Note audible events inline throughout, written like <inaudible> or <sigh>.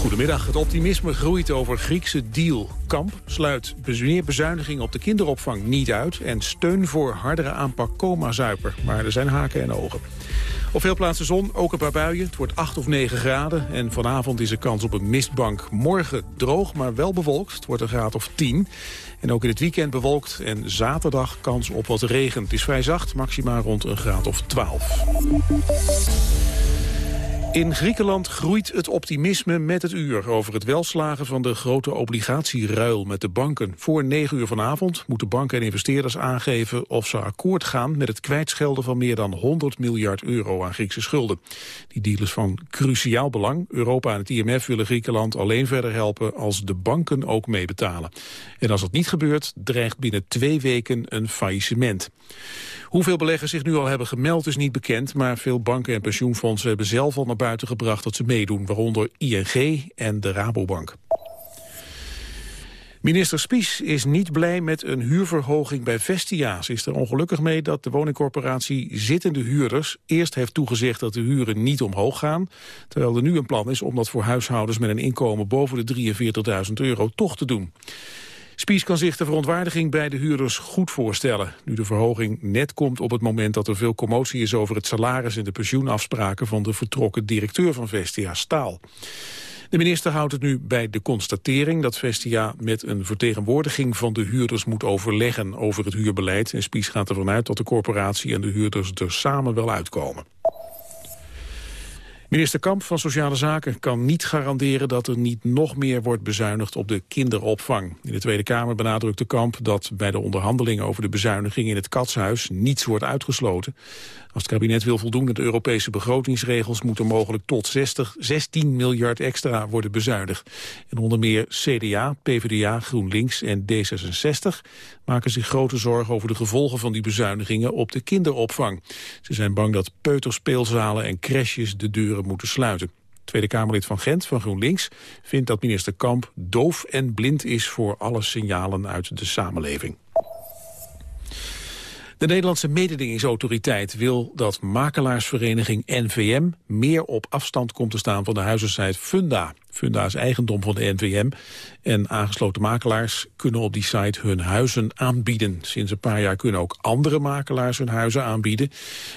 Goedemiddag. Het optimisme groeit over Griekse deal. Kamp sluit bezuiniging op de kinderopvang niet uit... en steun voor hardere aanpak coma-zuiper. Maar er zijn haken en ogen. Op veel plaatsen zon, ook een paar buien. Het wordt 8 of 9 graden en vanavond is er kans op een mistbank. Morgen droog, maar wel bewolkt. Het wordt een graad of 10. En ook in het weekend bewolkt en zaterdag kans op wat regen. Het is vrij zacht, maxima rond een graad of 12. In Griekenland groeit het optimisme met het uur over het welslagen van de grote obligatieruil met de banken. Voor 9 uur vanavond moeten banken en investeerders aangeven of ze akkoord gaan met het kwijtschelden van meer dan 100 miljard euro aan Griekse schulden. Die deal is van cruciaal belang. Europa en het IMF willen Griekenland alleen verder helpen als de banken ook meebetalen. En als dat niet gebeurt, dreigt binnen twee weken een faillissement. Hoeveel beleggers zich nu al hebben gemeld is niet bekend, maar veel banken en pensioenfondsen hebben zelf al naar buiten gebracht dat ze meedoen, waaronder ING en de Rabobank. Minister Spies is niet blij met een huurverhoging bij Vestia. Is er ongelukkig mee dat de woningcorporatie zittende huurders eerst heeft toegezegd dat de huren niet omhoog gaan, terwijl er nu een plan is om dat voor huishoudens met een inkomen boven de 43.000 euro toch te doen. Spies kan zich de verontwaardiging bij de huurders goed voorstellen. Nu de verhoging net komt op het moment dat er veel commotie is over het salaris en de pensioenafspraken van de vertrokken directeur van Vestia Staal. De minister houdt het nu bij de constatering dat Vestia met een vertegenwoordiging van de huurders moet overleggen over het huurbeleid. En Spies gaat ervan uit dat de corporatie en de huurders er samen wel uitkomen. Minister Kamp van Sociale Zaken kan niet garanderen dat er niet nog meer wordt bezuinigd op de kinderopvang. In de Tweede Kamer benadrukte Kamp dat bij de onderhandelingen over de bezuiniging in het Katshuis niets wordt uitgesloten. Als het kabinet wil voldoen aan de Europese begrotingsregels moet er mogelijk tot 60, 16 miljard extra worden bezuinigd. En onder meer CDA, PvdA, GroenLinks en D66 maken zich grote zorgen over de gevolgen van die bezuinigingen op de kinderopvang. Ze zijn bang dat peuterspeelzalen en crèches de deuren moeten sluiten. Tweede Kamerlid van Gent van GroenLinks vindt dat minister Kamp doof en blind is voor alle signalen uit de samenleving. De Nederlandse mededingingsautoriteit wil dat makelaarsvereniging NVM meer op afstand komt te staan van de huizensite Funda. Funda is eigendom van de NVM en aangesloten makelaars kunnen op die site hun huizen aanbieden. Sinds een paar jaar kunnen ook andere makelaars hun huizen aanbieden,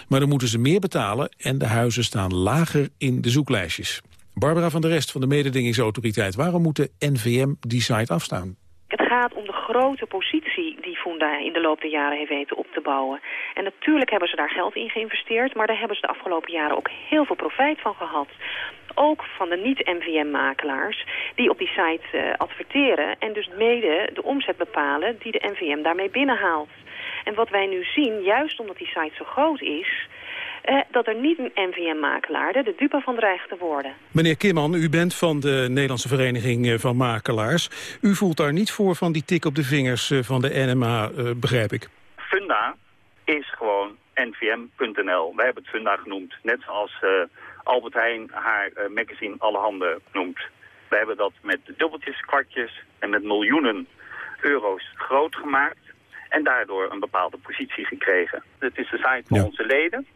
maar dan moeten ze meer betalen en de huizen staan lager in de zoeklijstjes. Barbara van der Rest van de mededingingsautoriteit, waarom moet de NVM die site afstaan? Het gaat om de grote positie die Funda in de loop der jaren heeft weten op te bouwen. En natuurlijk hebben ze daar geld in geïnvesteerd, maar daar hebben ze de afgelopen jaren ook heel veel profijt van gehad. Ook van de niet-NVM-makelaars die op die site uh, adverteren en dus mede de omzet bepalen die de NVM daarmee binnenhaalt. En wat wij nu zien, juist omdat die site zo groot is, uh, dat er niet een NVM-makelaar de dupe van dreigt te worden. Meneer Kimman, u bent van de Nederlandse Vereniging eh, van Makelaars. U voelt daar niet voor van die tik op de vingers eh, van de NMA, uh, begrijp ik. Funda is gewoon nvm.nl. Wij hebben het Funda genoemd. Net zoals uh, Albert Heijn haar magazine Alle Handen noemt. Wij hebben dat met dubbeltjes, kwartjes en met miljoenen euro's groot gemaakt. En daardoor een bepaalde positie gekregen. Het is de site van ja. onze leden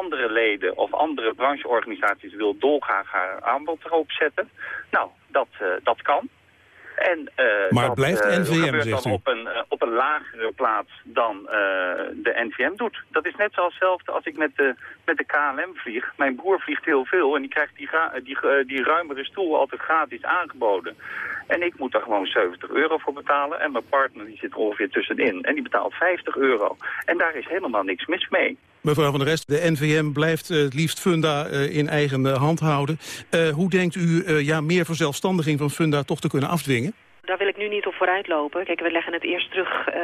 andere leden of andere brancheorganisaties wil dolgraag haar aanbod erop zetten. Nou, dat, uh, dat kan. En, uh, maar dat, blijft uh, NVM, gebeurt zegt dan u? op een, op een lagere plaats dan de NVM doet. Dat is net zoals hetzelfde als ik met de, met de KLM vlieg. Mijn broer vliegt heel veel en die krijgt die, die, die ruimere stoel altijd gratis aangeboden. En ik moet daar gewoon 70 euro voor betalen. En mijn partner die zit er ongeveer tussenin. En die betaalt 50 euro. En daar is helemaal niks mis mee. Mevrouw van der Rest, de NVM blijft uh, het liefst Funda in eigen hand houden. hoe denkt u ja, meer verzelfstandiging van Funda toch te kunnen afdwingen? Daar wil ik nu niet op vooruit lopen. Kijk, we leggen het eerst terug uh,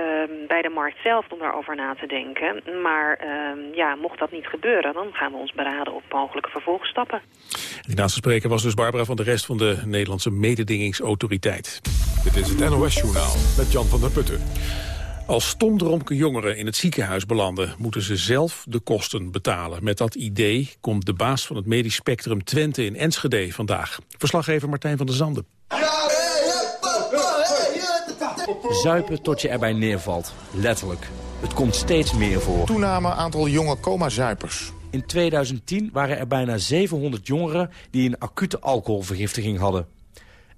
bij de markt zelf om daarover na te denken. Maar uh, ja, mocht dat niet gebeuren, dan gaan we ons beraden op mogelijke vervolgstappen. Die laatste spreker was dus Barbara van der Rest van de Nederlandse mededingingsautoriteit. Dit is het NOS-journaal met Jan van der Putten. Als stomdronken jongeren in het ziekenhuis belanden, moeten ze zelf de kosten betalen. Met dat idee komt de baas van het medisch spectrum Twente in Enschede vandaag. Verslaggever Martijn van der Zanden. Zuipen tot je erbij neervalt. Letterlijk. Het komt steeds meer voor. Toename aantal jonge coma-zuipers. In 2010 waren er bijna 700 jongeren die een acute alcoholvergiftiging hadden.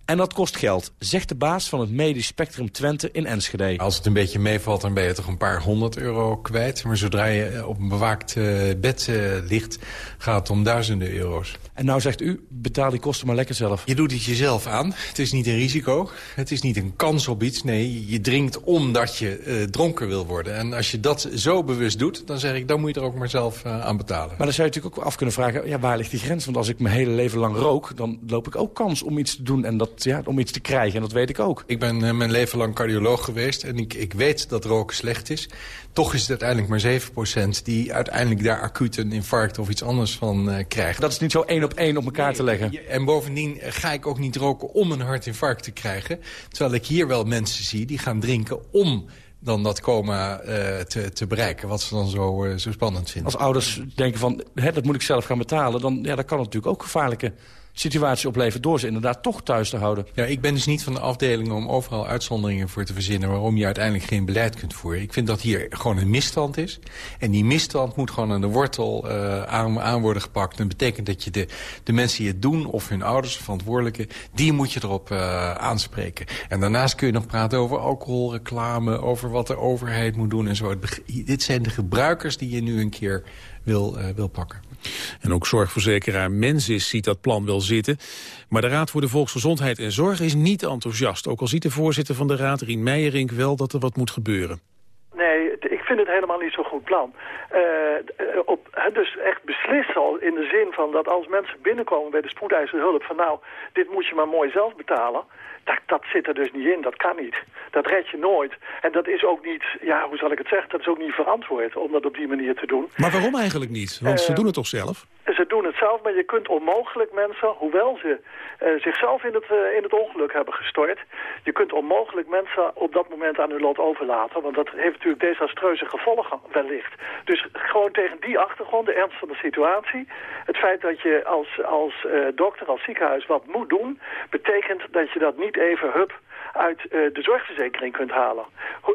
En dat kost geld, zegt de baas van het medisch spectrum Twente in Enschede. Als het een beetje meevalt, dan ben je toch een paar honderd euro kwijt. Maar zodra je op een bewaakt uh, bed uh, ligt, gaat het om duizenden euro's. En nou zegt u, betaal die kosten maar lekker zelf. Je doet het jezelf aan. Het is niet een risico. Het is niet een kans op iets. Nee, je drinkt omdat je uh, dronken wil worden. En als je dat zo bewust doet, dan zeg ik, dan moet je er ook maar zelf aan betalen. Maar dan zou je natuurlijk ook af kunnen vragen, ja, waar ligt die grens? Want als ik mijn hele leven lang rook, dan loop ik ook kans om iets te doen en dat ja, om iets te krijgen. En dat weet ik ook. Ik ben uh, mijn leven lang cardioloog geweest. En ik, ik weet dat roken slecht is. Toch is het uiteindelijk maar 7% die uiteindelijk daar acuut een infarct of iets anders van uh, krijgt. Dat is niet zo één op één op elkaar nee, te leggen. En bovendien ga ik ook niet roken om een hartinfarct te krijgen. Terwijl ik hier wel mensen zie die gaan drinken om dan dat coma uh, te, te, bereiken. Wat ze dan zo, uh, zo spannend vinden. Als ouders denken van, hè, dat moet ik zelf gaan betalen... dan ja, dat kan natuurlijk ook gevaarlijke situatie opleveren... door ze inderdaad toch thuis te houden. Ja, ik ben dus niet van de afdeling om overal uitzonderingen voor te verzinnen... waarom je uiteindelijk geen beleid kunt voeren. Ik vind dat hier gewoon een misstand is. En die misstand moet gewoon aan de wortel uh, aan, worden gepakt. Dat betekent dat je de, de mensen die het doen, of hun ouders, verantwoordelijke... die moet je erop uh, aanspreken. En daarnaast kun je nog praten over alcoholreclame... over wat de overheid moet doen en zo. Dit zijn de gebruikers die je nu een keer wil, uh, wil pakken. En ook zorgverzekeraar Mensis ziet dat plan wel zitten. Maar de Raad voor de Volksgezondheid en Zorg is niet enthousiast. Ook al ziet de voorzitter van de Raad, Rien Meijerink, wel dat er wat moet gebeuren. Nee, ik vind het helemaal niet zo'n goed plan. Uh, op, dus echt beslissen in de zin van dat als mensen binnenkomen bij de spoedeisende hulp... van nou, dit moet je maar mooi zelf betalen... Dat, dat zit er dus niet in, dat kan niet. Dat red je nooit. En dat is ook niet, ja, hoe zal ik het zeggen, dat is ook niet verantwoord om dat op die manier te doen. Maar waarom eigenlijk niet? Want uh, ze doen het toch zelf? Ze doen het zelf, maar je kunt onmogelijk mensen, hoewel ze uh, zichzelf in het, uh, in het ongeluk hebben gestort, je kunt onmogelijk mensen op dat moment aan hun lot overlaten, want dat heeft natuurlijk desastreuze gevolgen wellicht. Dus gewoon tegen die achtergrond, de ernst van de situatie, het feit dat je als, als uh, dokter, als ziekenhuis wat moet doen, betekent dat je dat niet even hup uit de zorgverzekering kunt halen.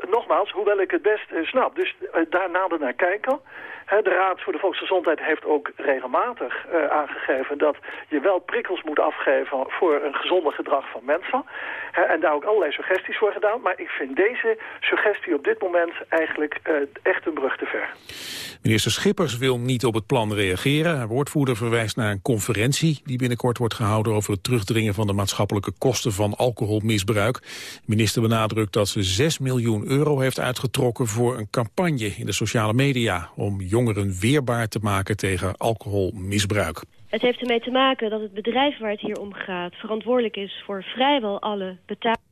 Nogmaals, hoewel ik het best snap. Dus daar nader naar kijken. De Raad voor de Volksgezondheid heeft ook regelmatig aangegeven dat je wel prikkels moet afgeven voor een gezonder gedrag van mensen. En daar ook allerlei suggesties voor gedaan. Maar ik vind deze suggestie op dit moment eigenlijk echt een brug te ver. Minister Schippers wil niet op het plan reageren. Haar woordvoerder verwijst naar een conferentie die binnenkort wordt gehouden over het terugdringen van de maatschappelijke kosten van alcoholmisbruik. De minister benadrukt dat ze 6 miljoen euro heeft uitgetrokken voor een campagne in de sociale media om jongeren weerbaar te maken tegen alcoholmisbruik. Het heeft ermee te maken dat het bedrijf waar het hier om gaat verantwoordelijk is voor vrijwel alle betalingen.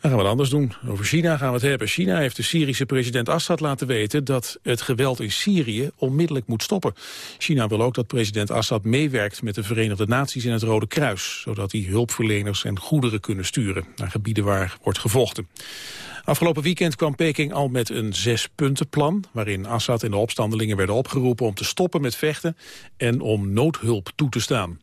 Dan gaan we het anders doen. Over China gaan we het hebben. China heeft de Syrische president Assad laten weten dat het geweld in Syrië onmiddellijk moet stoppen. China wil ook dat president Assad meewerkt met de Verenigde Naties en het Rode Kruis, zodat die hulpverleners en goederen kunnen sturen naar gebieden waar wordt gevochten. Afgelopen weekend kwam Peking al met een zespuntenplan... waarin Assad en de opstandelingen werden opgeroepen om te stoppen met vechten... en om noodhulp toe te staan.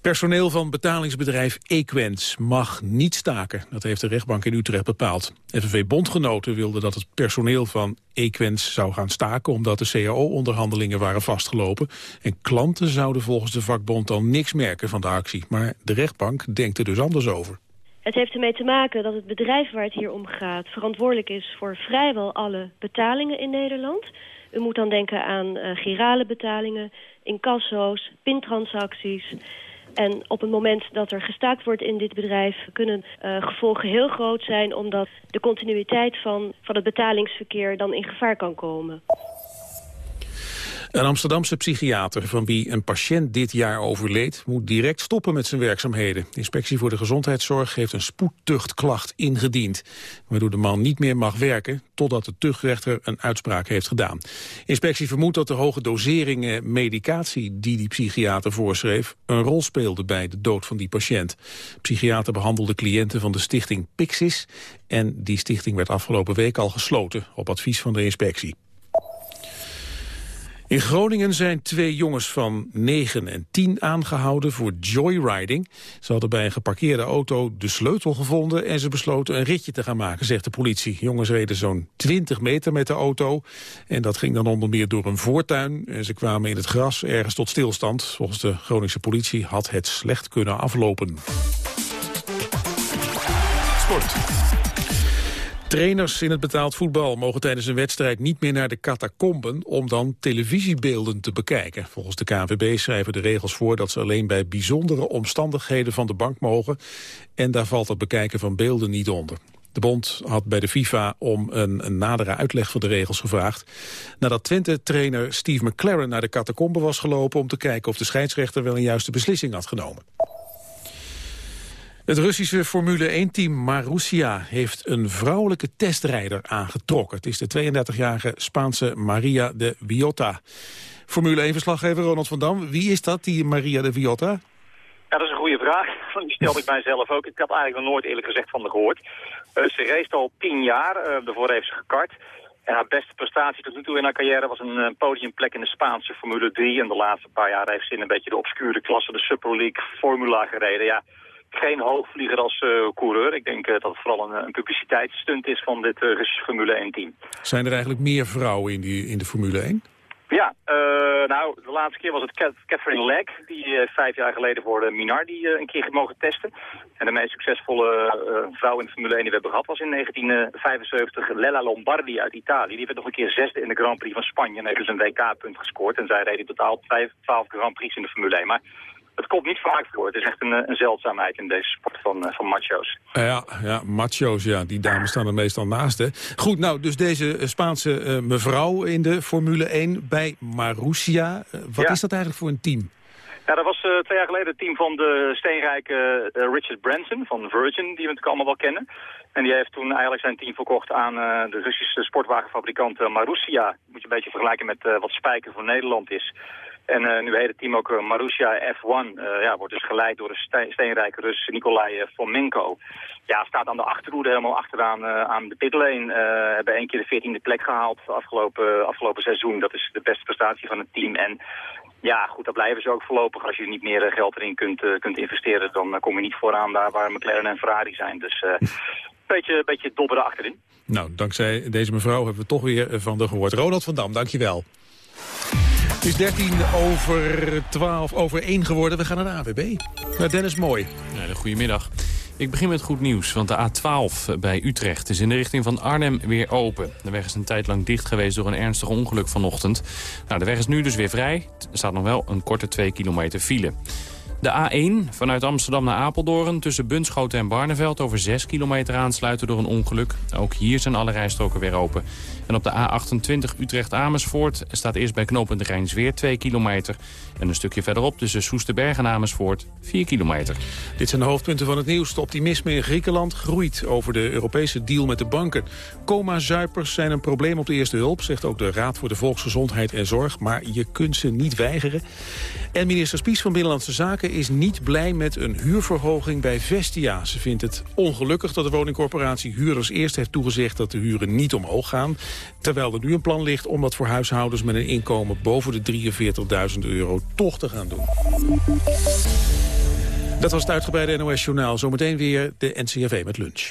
Personeel van betalingsbedrijf Equens mag niet staken. Dat heeft de rechtbank in Utrecht bepaald. FNV-bondgenoten wilden dat het personeel van Equens zou gaan staken... omdat de cao-onderhandelingen waren vastgelopen. En klanten zouden volgens de vakbond dan niks merken van de actie. Maar de rechtbank denkt er dus anders over. Het heeft ermee te maken dat het bedrijf waar het hier om gaat... verantwoordelijk is voor vrijwel alle betalingen in Nederland. U moet dan denken aan uh, girale betalingen, incasso's, pintransacties... En op het moment dat er gestaakt wordt in dit bedrijf... kunnen uh, gevolgen heel groot zijn... omdat de continuïteit van, van het betalingsverkeer dan in gevaar kan komen. Een Amsterdamse psychiater van wie een patiënt dit jaar overleed... moet direct stoppen met zijn werkzaamheden. De Inspectie voor de Gezondheidszorg heeft een spoedtuchtklacht ingediend... waardoor de man niet meer mag werken totdat de tuchtrechter een uitspraak heeft gedaan. De inspectie vermoedt dat de hoge doseringen medicatie die die psychiater voorschreef... een rol speelde bij de dood van die patiënt. De psychiater behandelde cliënten van de stichting Pixis... en die stichting werd afgelopen week al gesloten op advies van de inspectie. In Groningen zijn twee jongens van 9 en 10 aangehouden voor joyriding. Ze hadden bij een geparkeerde auto de sleutel gevonden... en ze besloten een ritje te gaan maken, zegt de politie. Jongens reden zo'n 20 meter met de auto. En dat ging dan onder meer door een voortuin. En ze kwamen in het gras ergens tot stilstand. Volgens de Groningse politie had het slecht kunnen aflopen. Sport. Trainers in het betaald voetbal mogen tijdens een wedstrijd niet meer naar de catacomben om dan televisiebeelden te bekijken. Volgens de KNVB schrijven de regels voor dat ze alleen bij bijzondere omstandigheden van de bank mogen en daar valt het bekijken van beelden niet onder. De bond had bij de FIFA om een, nadere uitleg van de regels gevraagd. Nadat Twente-trainer Steve McLaren naar de catacombe was gelopen... om te kijken of de scheidsrechter wel een juiste beslissing had genomen. Het Russische Formule 1-team Marussia heeft een vrouwelijke testrijder aangetrokken. Het is de 32-jarige Spaanse Maria de Villota. Formule 1-verslaggever Ronald van Dam, wie is dat, die Maria de Villota? Ja, dat is een goede vraag. <laughs> Die stelde ik mijzelf ook. Ik had eigenlijk nog nooit eerlijk gezegd van haar gehoord. Uh, ze race al tien jaar, uh, daarvoor heeft ze gekart. En haar beste prestatie tot nu toe in haar carrière was een uh, podiumplek in de Spaanse Formule 3. En de laatste paar jaar heeft ze in een beetje de obscure klasse, de Super League Formula gereden. Ja, geen hoogvlieger als uh, coureur. Ik denk uh, dat het vooral een, een publiciteitsstunt is van dit uh, Formule 1-team. Zijn er eigenlijk meer vrouwen in, die, in de Formule 1? Ja, nou, de laatste keer was het Catherine Legg, die vijf jaar geleden voor de Minardi een keer mogen testen. En de meest succesvolle vrouw in de Formule 1 die we hebben gehad was in 1975 Lella Lombardi uit Italië. Die werd nog een keer zesde in de Grand Prix van Spanje en heeft dus een WK-punt gescoord. En zij reed in totaal 12 Grand Prix in de Formule 1. Maar het komt niet vaak voor. Het is echt een, eh, een zeldzaamheid in deze sport van, eh, van macho's. Ja, ja, macho's, ja. Die dames staan er meestal naast, hè. Goed, nou, dus deze eh, Spaanse uh, mevrouw in de Formule 1 bij Marussia. Wat is dat eigenlijk voor een team? Ja, dat was uh, twee jaar geleden het team van de steenrijke uh, Richard Branson van Virgin, die we natuurlijk allemaal wel kennen. En die heeft toen eigenlijk zijn team verkocht aan uh, de Russische sportwagenfabrikant Marussia. Moet je een beetje vergelijken met wat Spijker voor Nederland is. En uh, nu heet het team ook uh, Marussia F1. Uh, ja, wordt dus geleid door de steenrijke Rus Nikolai Fomenko. Ja, staat aan de achterhoede helemaal achteraan aan de pitlane. hebben één keer de veertiende plek gehaald afgelopen, afgelopen seizoen. Dat is de beste prestatie van het team. En ja, goed, dat blijven ze ook voorlopig. Als je niet meer geld erin kunt, kunt investeren, dan kom je niet vooraan daar waar McLaren en Ferrari zijn. Dus een <laughs> beetje, beetje dobberen achterin. Nou, dankzij deze mevrouw hebben we toch weer van de gehoord. Ronald van Dam, dankjewel. Het is 13 over 12 over 1 geworden. We gaan naar de AWB. Naar Dennis Mooi. Ja, goedemiddag. Ik begin met goed nieuws, want de A12 bij Utrecht is in de richting van Arnhem weer open. De weg is een tijd lang dicht geweest door een ernstig ongeluk vanochtend. Nou, de weg is nu dus weer vrij. Er staat nog wel een korte 2 kilometer file. De A1 vanuit Amsterdam naar Apeldoorn tussen Bunschoten en Barneveld over 6 kilometer aansluiten door een ongeluk. Ook hier zijn alle rijstroken weer open. En op de A28 Utrecht-Amersfoort staat eerst bij knooppunt Rijnsweer 2 kilometer. En een stukje verderop tussen Soesterberg en Amersfoort 4 kilometer. Dit zijn de hoofdpunten van het nieuws. De optimisme in Griekenland groeit over de Europese deal met de banken. Coma-zuipers zijn een probleem op de eerste hulp, zegt ook de Raad voor de Volksgezondheid en Zorg. Maar je kunt ze niet weigeren. En minister Spies van Binnenlandse Zaken is niet blij met een huurverhoging bij Vestia. Ze vindt het ongelukkig dat de woningcorporatie huurders eerst heeft toegezegd dat de huren niet omhoog gaan. Terwijl er nu een plan ligt om dat voor huishoudens met een inkomen boven de 43.000 euro toch te gaan doen. Dat was het uitgebreide NOS-journaal. Zometeen weer de NCRV met lunch.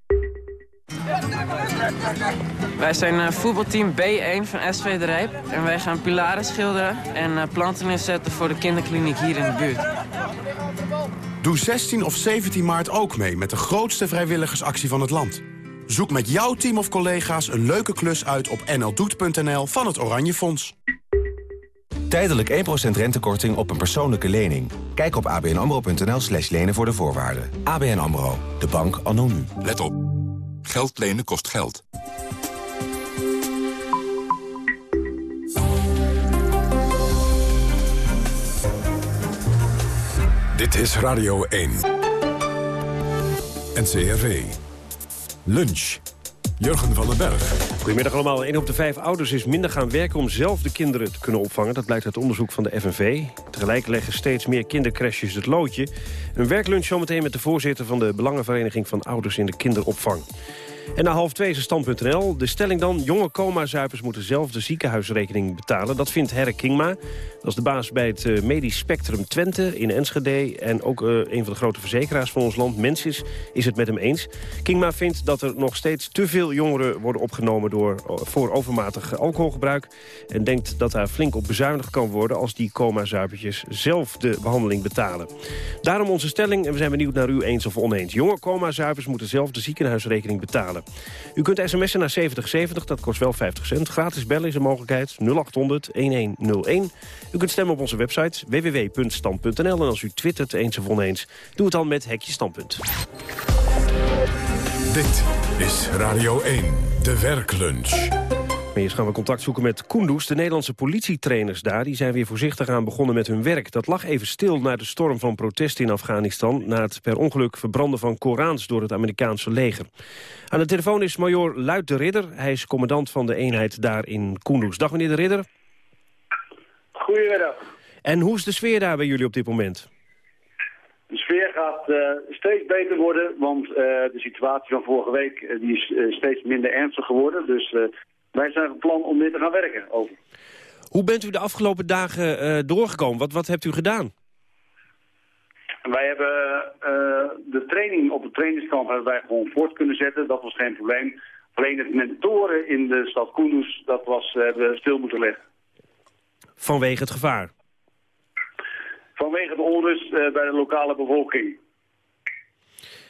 Wij zijn uh, voetbalteam B1 van SV De Rijp. En wij gaan pilaren schilderen en uh, planten inzetten voor de kinderkliniek hier in de buurt. Doe 16 of 17 maart ook mee met de grootste vrijwilligersactie van het land. Zoek met jouw team of collega's een leuke klus uit op nldoet.nl van het Oranje Fonds. Tijdelijk 1% rentekorting op een persoonlijke lening. Kijk op abnamro.nl slash lenen voor de voorwaarden. ABN AMRO, de bank anno nu. Let op. Geld lenen kost geld. Dit is Radio 1. NCRV. Lunch. Jurgen van den Berg. Goedemiddag allemaal. 1 op de vijf ouders is minder gaan werken om zelf de kinderen te kunnen opvangen. Dat blijkt uit onderzoek van de FNV. Tegelijk leggen steeds meer kindercrashes het loodje. Een werklunch zometeen met de voorzitter van de Belangenvereniging van Ouders in de Kinderopvang. En na half twee is stand.nl. De stelling dan, jonge coma-zuipers moeten zelf de ziekenhuisrekening betalen. Dat vindt Herre Kingma. Dat is de baas bij het eh, Medisch Spectrum Twente in Enschede. En ook uh, een van de grote verzekeraars van ons land, Mensis, is het met hem eens. Kingma vindt dat er nog steeds te veel jongeren worden opgenomen door, eh, voor overmatig alcoholgebruik. En denkt dat daar flink op bezuinigd kan worden als die coma-zuipertjes zelf de behandeling betalen. Daarom onze stelling en we zijn benieuwd naar u eens of oneens. Jonge coma-zuipers moeten zelf de ziekenhuisrekening betalen. U kunt sms'en naar 7070, dat kost wel 50 cent. Gratis bellen is een mogelijkheid, 0800-1101. U kunt stemmen op onze website www.stand.nl. En als u twittert eens of oneens, doe het dan met Hekje Standpunt. Dit is Radio 1, de werklunch. Maar eerst gaan we contact zoeken met Kunduz. De Nederlandse politietrainers daar die zijn weer voorzichtig aan begonnen met hun werk. Dat lag even stil na de storm van protesten in Afghanistan... na het per ongeluk verbranden van Korans door het Amerikaanse leger. Aan de telefoon is major Luit de Ridder. Hij is commandant van de eenheid daar in Kunduz. Dag meneer de Ridder. Goedemiddag. En hoe is de sfeer daar bij jullie op dit moment? De sfeer gaat uh, steeds beter worden, want uh, de situatie van vorige week uh, die is steeds minder ernstig geworden. Dus wij zijn van plan om weer te gaan werken. Over. Hoe bent u de afgelopen dagen doorgekomen? Wat, wat hebt u gedaan? Wij hebben de training op het trainingskamp hebben wij gewoon voort kunnen zetten. Dat was geen probleem. Alleen het mentoren in de stad Kunduz, dat was, hebben we stil moeten leggen. Vanwege het gevaar? Vanwege de onrust uh, bij de lokale bevolking.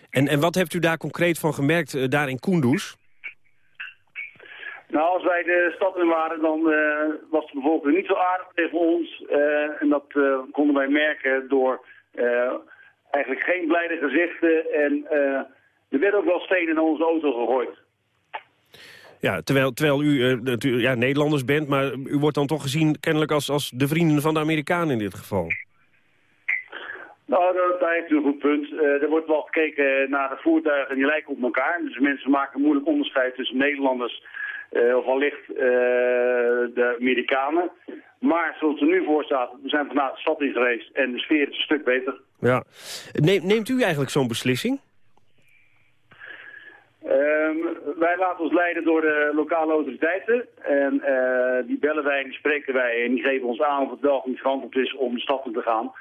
En, en wat hebt u daar concreet van gemerkt, daar in Kunduz? Nou, als wij de stad in waren, dan uh, was de bevolking niet zo aardig tegen ons. en dat konden wij merken door eigenlijk geen blijde gezichten. En er werden ook wel stenen naar onze auto gegooid. Ja, terwijl, terwijl u natuurlijk ja, Nederlanders bent, maar u wordt dan toch gezien kennelijk als, als de vrienden van de Amerikanen in dit geval. Nou, dat, daar heeft u een goed punt. Uh, er wordt wel gekeken naar de voertuigen en die lijken op elkaar. Dus mensen maken een moeilijk onderscheid tussen Nederlanders of allicht uh, de Amerikanen. Maar zoals er nu voor staat, we zijn vandaag de stad in geweest en de sfeer is een stuk beter. Ja. Neemt u eigenlijk zo'n beslissing? Um, wij laten ons leiden door de lokale autoriteiten. En die bellen wij en die spreken wij en die geven ons aan of het wel niet verantwoord is om de stad in te gaan.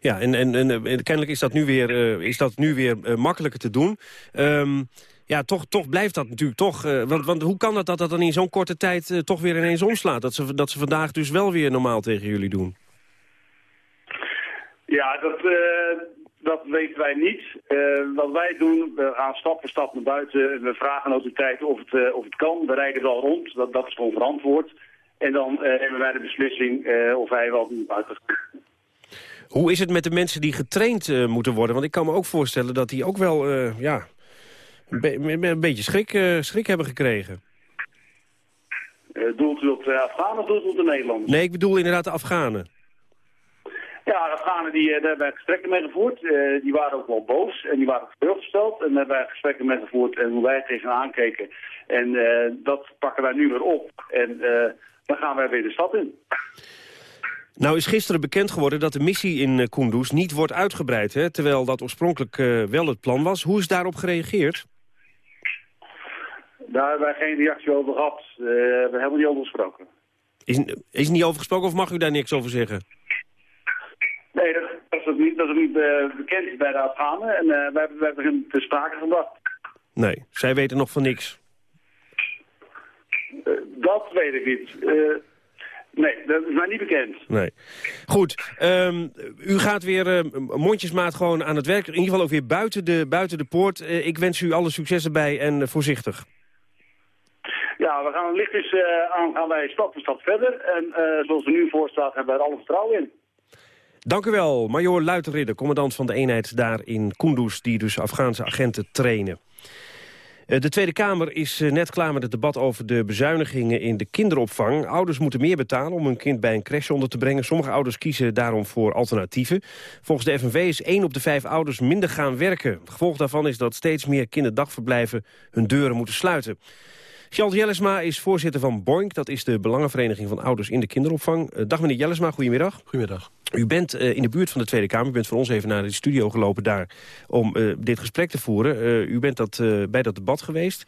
Ja, en, en, en, kennelijk is dat nu weer, uh, is dat nu weer uh, makkelijker te doen. Um, ja, toch, toch blijft dat natuurlijk toch... Uh, want, want hoe kan dat dat dat dan in zo'n korte tijd toch weer ineens omslaat? Dat ze, dat ze vandaag dus wel weer normaal tegen jullie doen? Ja, dat, dat weten wij niet. wat wij doen, we gaan stap voor stap naar buiten. We vragen autoriteiten of het, of het kan. We rijden wel rond, dat, dat is gewoon verantwoord. En dan hebben wij de beslissing of wij wel buiten hoe is het met de mensen die getraind moeten worden? Want ik kan me ook voorstellen dat die ook wel ja, een, be een, beetje schrik, uh, schrik hebben gekregen. doelt u op de Afghanen of doelt u op de Nederlanders? Nee, ik bedoel inderdaad de Afghanen. Ja, de Afghanen die, daar hebben wij gesprekken mee gevoerd. die waren ook wel boos en die waren teleurgesteld. En daar hebben wij gesprekken mee gevoerd en hoe wij tegenaan keken. En dat pakken wij nu weer op. En dan gaan wij weer de stad in. Nou is gisteren bekend geworden dat de missie in Kunduz niet wordt uitgebreid. Hè, terwijl dat oorspronkelijk wel het plan was. Hoe is daarop gereageerd? Daar hebben wij geen reactie over gehad. Uh, we hebben niet over gesproken. Is, is niet over gesproken of mag u daar niks over zeggen? Nee, dat, dat is ook niet, dat is ook niet bekend bij de Afghanen. En wij, wij hebben hem te sprake gebracht. Nee, zij weten nog van niks. dat weet ik niet. Nee, dat is mij niet bekend. Nee. Goed, um, u gaat weer uh, mondjesmaat gewoon aan het werk. In ieder geval ook weer buiten de, buiten de poort. Uh, ik wens u alle succes erbij en uh, voorzichtig. Ja, we gaan lichtjes aan gaan wij stap voor stap verder. En zoals er nu voor staat, hebben wij er alle vertrouwen in. Dank u wel, Major Luitenridder, commandant van de eenheid daar in Kunduz... die dus Afghaanse agenten trainen. Eh, de Tweede Kamer is eh, net klaar met het debat over de bezuinigingen in de kinderopvang. Ouders moeten meer betalen om hun kind bij een crash onder te brengen. Sommige ouders kiezen daarom voor alternatieven. Volgens de FNV is 1 op de 5 ouders minder gaan werken. Gevolg daarvan is dat steeds meer kinderdagverblijven hun deuren moeten sluiten. Charles Jellesma is voorzitter van BOINK. Dat is de Belangenvereniging van Ouders in de Kinderopvang. Eh, dag meneer Jellesma, goedemiddag. Goedemiddag. U bent uh, in de buurt van de Tweede Kamer. U bent voor ons even naar de studio gelopen daar om uh, dit gesprek te voeren. Uh, u bent dat, bij dat debat geweest.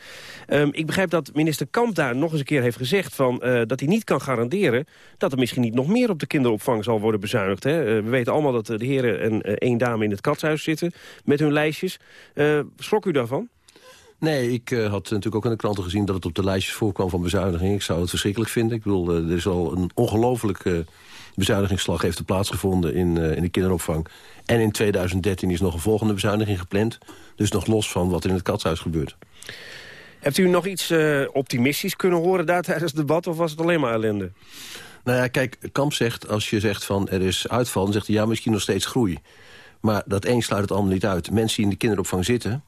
Um, ik begrijp dat minister Kamp daar nog eens een keer heeft gezegd... Van, dat hij niet kan garanderen dat er misschien niet nog meer op de kinderopvang zal worden bezuinigd. Hè? we weten allemaal dat de heren en één dame in het katshuis zitten met hun lijstjes. schrok u daarvan? Nee, ik uh, had natuurlijk ook in de kranten gezien dat het op de lijstjes voorkwam van bezuiniging. Ik zou het verschrikkelijk vinden. Ik bedoel, uh, er is al een ongelooflijke bezuinigingsslag heeft er plaatsgevonden in, in de kinderopvang. En in 2013 is nog een volgende bezuiniging gepland. Dus nog los van wat er in het katshuis gebeurt. Hebt u nog iets optimistisch kunnen horen daar tijdens het debat of was het alleen maar ellende? Nou ja, kijk, Kamp zegt, als je zegt van er is uitval... dan zegt hij ja, misschien nog steeds groei. Maar dat een sluit het ander niet uit. Mensen die in de kinderopvang zitten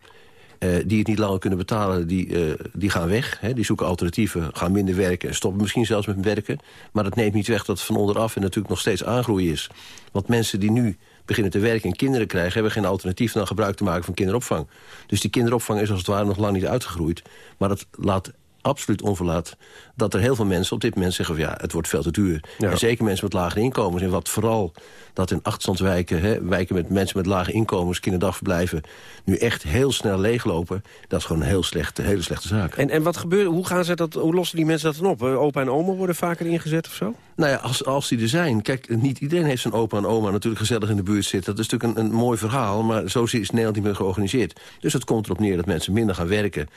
uh, die het niet langer kunnen betalen, die, uh, die gaan weg. Hè, die zoeken alternatieven, gaan minder werken... en stoppen misschien zelfs met werken. Maar dat neemt niet weg dat van onderaf en natuurlijk nog steeds aangroei is. Want mensen die nu beginnen te werken en kinderen krijgen... hebben geen alternatief dan gebruik te maken van kinderopvang. Dus die kinderopvang is als het ware nog lang niet uitgegroeid. Maar dat laat absoluut onverlaat dat er heel veel mensen op dit moment zeggen... Van, ja, het wordt veel te duur. Ja. En zeker mensen met lage inkomens. En wat vooral dat in achterstandswijken, hè, wijken met mensen met lage inkomens... kinderdagverblijven, nu echt heel snel leeglopen... dat is gewoon een heel slechte, hele slechte zaak. En, en wat gebeurt, hoe, gaan ze dat, hoe lossen die mensen dat dan op? Opa en oma worden vaker ingezet of zo? Nou ja, als, als die er zijn. Kijk, niet iedereen heeft zijn opa en oma natuurlijk gezellig in de buurt zitten. Dat is natuurlijk een, een mooi verhaal, maar zo is Nederland niet meer georganiseerd. Dus het komt erop neer dat mensen minder gaan werken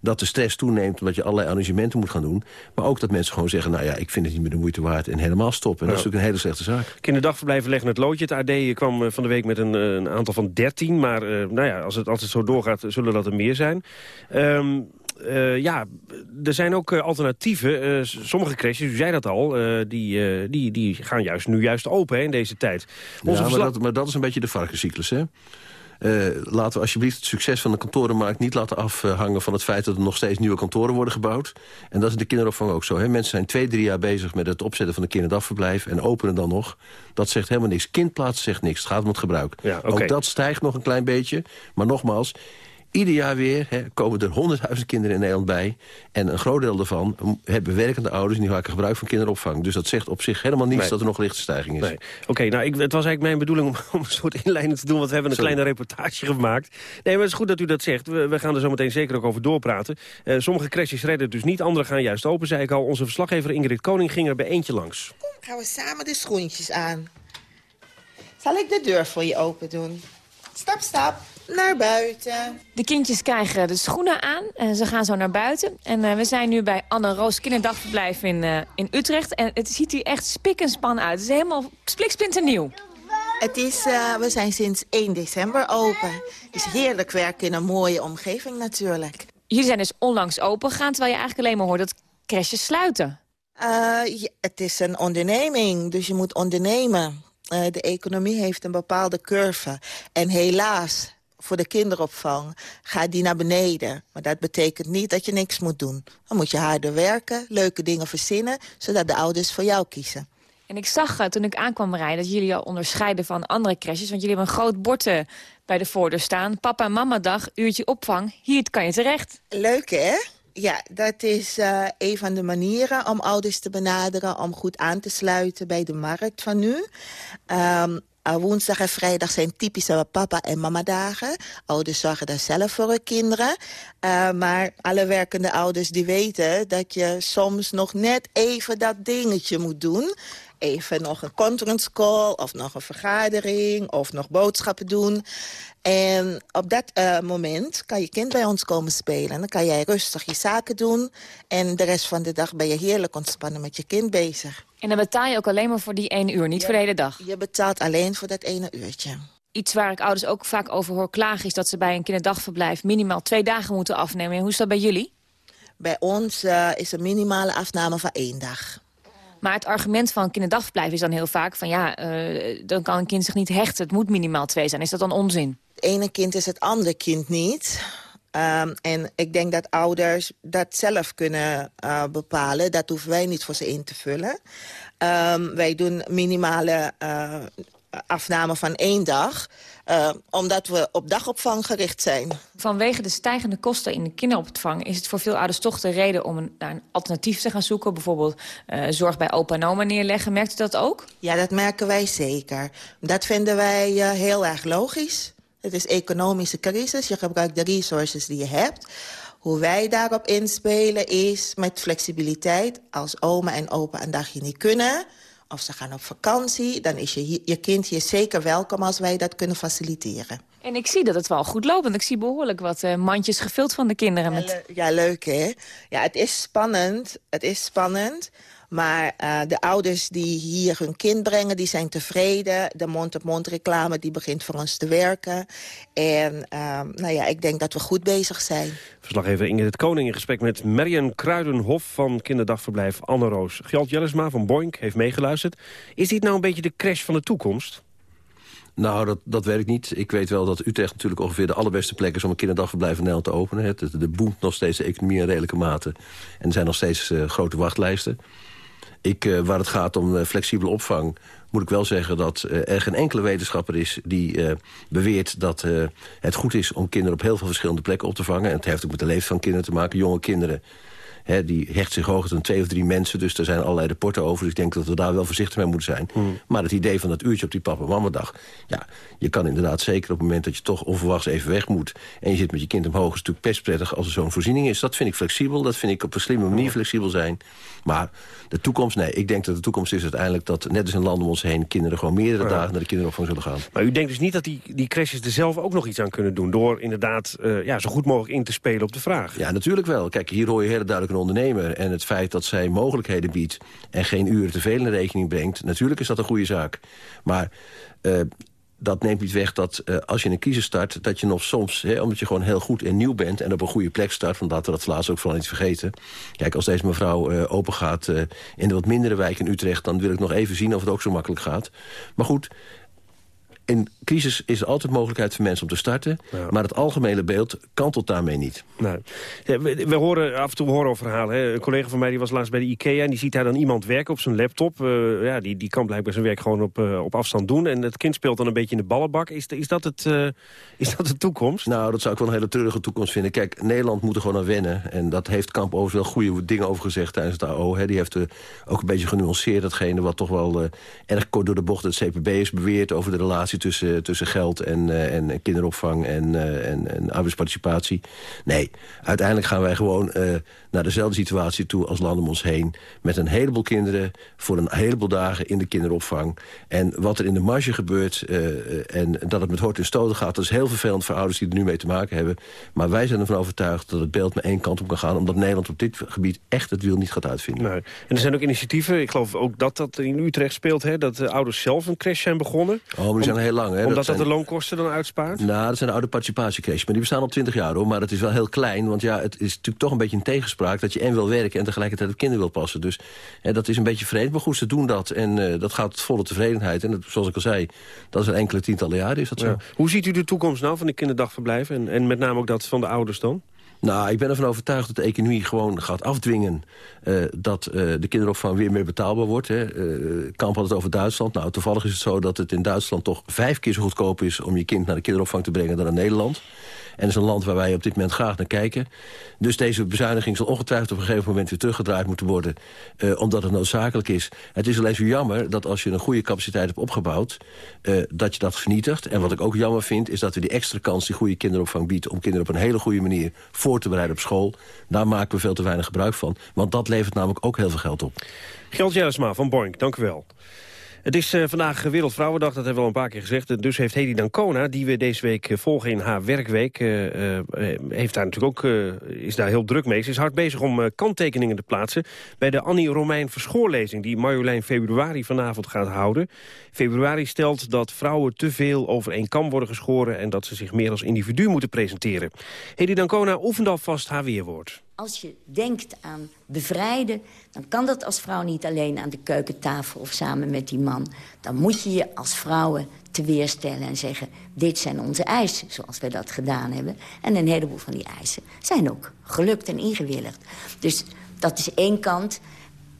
dat de stress toeneemt omdat je allerlei arrangementen moet gaan doen. Maar ook dat mensen gewoon zeggen, nou ja, ik vind het niet meer de moeite waard en helemaal stoppen. En dat is natuurlijk een hele slechte zaak. Kinderdagverblijven leggen het loodje. Het AD kwam eh, van de week met een, eh, een aantal van 13. Maar uh, nou ja, als het, als het zo doorgaat, zullen dat er meer zijn. Um, uh, ja, er zijn ook uh, alternatieven. Uh, sommige crashes, u zei dat al, die, die, die gaan juist nu juist open hè, in deze tijd. Onze ja, maar dat, maar dat is een beetje de varkenscyclus, hè? Uh, laten we alsjeblieft het succes van de kantorenmarkt niet laten afhangen van het feit dat er nog steeds nieuwe kantoren worden gebouwd. En dat is in de kinderopvang ook zo. Hè? Mensen zijn twee, drie jaar bezig met het opzetten van een kinderdagverblijf en openen dan nog. Dat zegt helemaal niks. Kindplaats zegt niks. Het gaat om het gebruik. Ja, okay. Ook dat stijgt nog een klein beetje. Maar nogmaals, Ieder jaar weer hè, komen er honderdduizend kinderen in Nederland bij. En een groot deel daarvan hebben werkende ouders... die maken gebruik van kinderopvang. Dus dat zegt op zich helemaal niets dat er nog lichte stijging is. Nee. Oké, nou, ik, het was eigenlijk mijn bedoeling om, <laughs> om, een soort inleiding te doen... want we hebben een Sorry. kleine reportage gemaakt. Nee, maar het is goed dat u dat zegt. We, we gaan er zo meteen zeker ook over doorpraten. Uh, sommige crashes redden het dus niet, andere gaan juist open, zei ik al. Onze verslaggever Ingrid Koning ging er bij eentje langs. Kom, gaan we samen de schoentjes aan. Zal ik de deur voor je open doen? Stap, stap naar buiten. De kindjes krijgen de schoenen aan en ze gaan zo naar buiten. En uh, we zijn nu bij Anne Roos kinderdagverblijf in, uh, in Utrecht. En het ziet hier echt spik en span uit. Het is helemaal spliksplinternieuw. Het is, uh, we zijn sinds 1 december open. Het is heerlijk werken in een mooie omgeving natuurlijk. Jullie zijn dus onlangs open gegaan, terwijl je eigenlijk alleen maar hoort dat crashes sluiten. Ja, het is een onderneming, dus je moet ondernemen. de economie heeft een bepaalde curve. En helaas voor de kinderopvang gaat die naar beneden. Maar dat betekent niet dat je niks moet doen. Dan moet je harder werken, leuke dingen verzinnen... zodat de ouders voor jou kiezen. En ik zag uh, toen ik aankwam rijden dat jullie al onderscheiden van andere crashes. Want jullie hebben een groot bord bij de voordeur staan. Papa en mama dag, uurtje opvang. Hier kan je terecht. Leuk hè? Ja, dat is uh, een van de manieren om ouders te benaderen... om goed aan te sluiten bij de markt van nu. Um, woensdag en vrijdag zijn typische papa- en mama-dagen. Ouders zorgen daar zelf voor hun kinderen. Uh, maar alle werkende ouders die weten dat je soms nog net even dat dingetje moet doen even nog een conference call of nog een vergadering of nog boodschappen doen. En op dat uh, moment kan je kind bij ons komen spelen. Dan kan jij rustig je zaken doen. En de rest van de dag ben je heerlijk ontspannen met je kind bezig. En dan betaal je ook alleen maar voor die ene uur, niet voor de hele dag? Je betaalt alleen voor dat ene uurtje. Iets waar ik ouders ook vaak over hoor klagen... is dat ze bij een kinderdagverblijf minimaal twee dagen moeten afnemen. En hoe is dat bij jullie? Bij ons uh, is een minimale afname van één dag. Maar het argument van kinderdagverblijf is dan heel vaak van... ja, uh, dan kan een kind zich niet hechten, het moet minimaal twee zijn. Is dat dan onzin? Het ene kind is het andere kind niet. Um, en ik denk dat ouders dat zelf kunnen uh, bepalen. Dat hoeven wij niet voor ze in te vullen. Um, wij doen minimale uh, afname van één dag. Uh, omdat we op dagopvang gericht zijn. Vanwege de stijgende kosten in de kinderopvang... is het voor veel ouders toch de reden om een, naar een alternatief te gaan zoeken. Bijvoorbeeld uh, zorg bij opa en oma neerleggen. Merkt u dat ook? Ja, dat merken wij zeker. Dat vinden wij uh, heel erg logisch. Het is economische crisis. Je gebruikt de resources die je hebt. Hoe wij daarop inspelen is met flexibiliteit. Als oma en opa een dagje niet kunnen of ze gaan op vakantie... dan is je, je kind hier zeker welkom als wij dat kunnen faciliteren. En ik zie dat het wel goed loopt, want ik zie behoorlijk wat uh, mandjes gevuld van de kinderen. Met... Ja, le ja, leuk hè? Ja, het is spannend. Het is spannend. Maar uh, de ouders die hier hun kind brengen, die zijn tevreden. De mond-op-mond reclame die begint voor ons te werken. En uh, nou ja, ik denk dat we goed bezig zijn. Verslaggever Ingrid het Koning in gesprek met Marian Kruidenhof... van kinderdagverblijf Anne Roos. Gjalt Jellesma van Boink heeft meegeluisterd. Is dit nou een beetje de crash van de toekomst? Nou, dat, dat weet niet. Ik weet wel dat Utrecht natuurlijk ongeveer de allerbeste plek is... om een kinderdagverblijf in Nederland te openen. Het, de boomt nog steeds de economie in redelijke mate. En er zijn nog steeds uh, grote wachtlijsten. Ik, uh, waar het gaat om uh, flexibele opvang moet ik wel zeggen dat er geen enkele wetenschapper is... die beweert dat het goed is om kinderen op heel veel verschillende plekken op te vangen. En het heeft ook met de leeftijd van kinderen te maken. Jonge kinderen Die hecht zich hoger dan twee of drie mensen. Dus er zijn allerlei rapporten over. Dus ik denk dat we daar wel voorzichtig mee moeten zijn. Mm. Maar het idee van dat uurtje op die papa-mama-dag... ja, je kan inderdaad zeker op het moment dat je toch onverwachts even weg moet... en je zit met je kind omhoog, is natuurlijk best prettig als er zo'n voorziening is. Dat vind ik flexibel. Dat vind ik op een slimme manier flexibel zijn. Maar de toekomst, nee. Ik denk dat de toekomst is uiteindelijk dat, net als in landen om ons heen... kinderen gewoon meerdere ja. dagen naar de kinderopvang zullen gaan. Maar u denkt dus niet dat die, die crashes er zelf ook nog iets aan kunnen doen... door inderdaad uh, ja, zo goed mogelijk in te spelen op de vraag? Ja, natuurlijk wel. Kijk, hier hoor je heel duidelijk een ondernemer... en het feit dat zij mogelijkheden biedt... en geen uren te veel in rekening brengt... natuurlijk is dat een goede zaak. Maar... Uh, dat neemt niet weg dat uh, als je een crisis start... dat je nog soms, hè, omdat je gewoon heel goed en nieuw bent... en op een goede plek start, van laten we dat laatst ook vooral niet vergeten. Kijk, als deze mevrouw uh, open gaat in de wat mindere wijk in Utrecht... dan wil ik nog even zien of het ook zo makkelijk gaat. Maar goed, in crisis is er altijd mogelijkheid voor mensen om te starten. Ja. Maar het algemene beeld kantelt daarmee niet. Nee. Ja, we, we, horen af en toe horrorverhalen. Hè. Een collega van mij die was laatst bij de IKEA... en die ziet daar dan iemand werken op zijn laptop. Uh, ja, die, die kan blijkbaar zijn werk gewoon op, uh, op afstand doen. En het kind speelt dan een beetje in de ballenbak. Is, is, dat, het, uh, is dat de toekomst? Nou, dat zou ik wel een hele treurige toekomst vinden. Kijk, Nederland moet er gewoon aan wennen. En dat heeft Kamp overigens wel goede dingen over gezegd tijdens het AO. Hè. Die heeft ook een beetje genuanceerd datgene... wat toch wel erg kort door de bocht het CPB is beweerd... over de relatie tussen tussen geld en, uh, en kinderopvang en, uh, en, en arbeidsparticipatie. Nee, uiteindelijk gaan wij gewoon uh, naar dezelfde situatie toe als landen om ons heen. Met een heleboel kinderen voor een heleboel dagen in de kinderopvang. En wat er in de marge gebeurt en dat het met hort en stoten gaat... dat is heel vervelend voor ouders die er nu mee te maken hebben. Maar wij zijn ervan overtuigd dat het beeld met één kant op kan gaan... omdat Nederland op dit gebied echt het wiel niet gaat uitvinden. Nee. En er zijn ook initiatieven, ik geloof ook dat dat in Utrecht speelt... Hè, dat de ouders zelf een crash zijn begonnen. Oh, maar zijn heel lang. Hè? Omdat dat, dat de loonkosten dan uitspaart? Nou, dat zijn de oude participatiecrash. Maar die bestaan al twintig jaar hoor. Maar het is wel heel klein. Want ja, het is natuurlijk toch een beetje een tegenspraak... dat je en wil werken en tegelijkertijd op kinderen wil passen. Dus hè, dat is een beetje vreemd. Maar goed, ze doen dat. En uh, dat gaat volle tevredenheid. En dat, zoals ik al zei, dat is een enkele tientallen jaren is dat zo. Ja. Hoe ziet u de toekomst nou van de kinderdagverblijven? En, en met name ook dat van de ouders dan? Nou, ik ben ervan overtuigd dat de economie gewoon gaat afdwingen... Uh, dat uh, de kinderopvang weer meer betaalbaar wordt. Hè. Uh, Kamp had het over Duitsland. Nou, toevallig is het zo dat het in Duitsland toch vijf keer zo goedkoop is... om je kind naar de kinderopvang te brengen dan in Nederland. En het is een land waar wij op dit moment graag naar kijken. Dus deze bezuiniging zal ongetwijfeld op een gegeven moment weer teruggedraaid moeten worden. Uh, omdat het noodzakelijk is. Het is alleen zo jammer dat als je een goede capaciteit hebt opgebouwd... Uh, dat je dat vernietigt. En wat ik ook jammer vind, is dat we die extra kans die goede kinderopvang biedt... om kinderen op een hele goede manier voor te bereiden op school... daar maken we veel te weinig gebruik van. Want dat levert namelijk ook heel veel geld op. Geld Jellesma van Boink, dank u wel. Het is uh, vandaag Wereldvrouwendag, dat hebben we al een paar keer gezegd. Dus heeft Hedy Dancona, die we deze week eh, volgen in haar werkweek... Uh, heeft daar natuurlijk ook, is daar heel druk mee. Ze is hard bezig om kanttekeningen te plaatsen... bij de Annie Romein verschoorlezing... die Marjolein februari vanavond gaat houden. Februari stelt dat vrouwen te veel over één kam worden geschoren... en dat ze zich meer als individu moeten presenteren. Hedy Dancona oefent alvast haar weerwoord. Als je denkt aan bevrijden, dan kan dat als vrouw niet alleen aan de keukentafel of samen met die man. Dan moet je je als vrouwen te weerstellen en zeggen... dit zijn onze eisen, zoals we dat gedaan hebben. En een heleboel van die eisen zijn ook gelukt en ingewilligd. Dus dat is één kant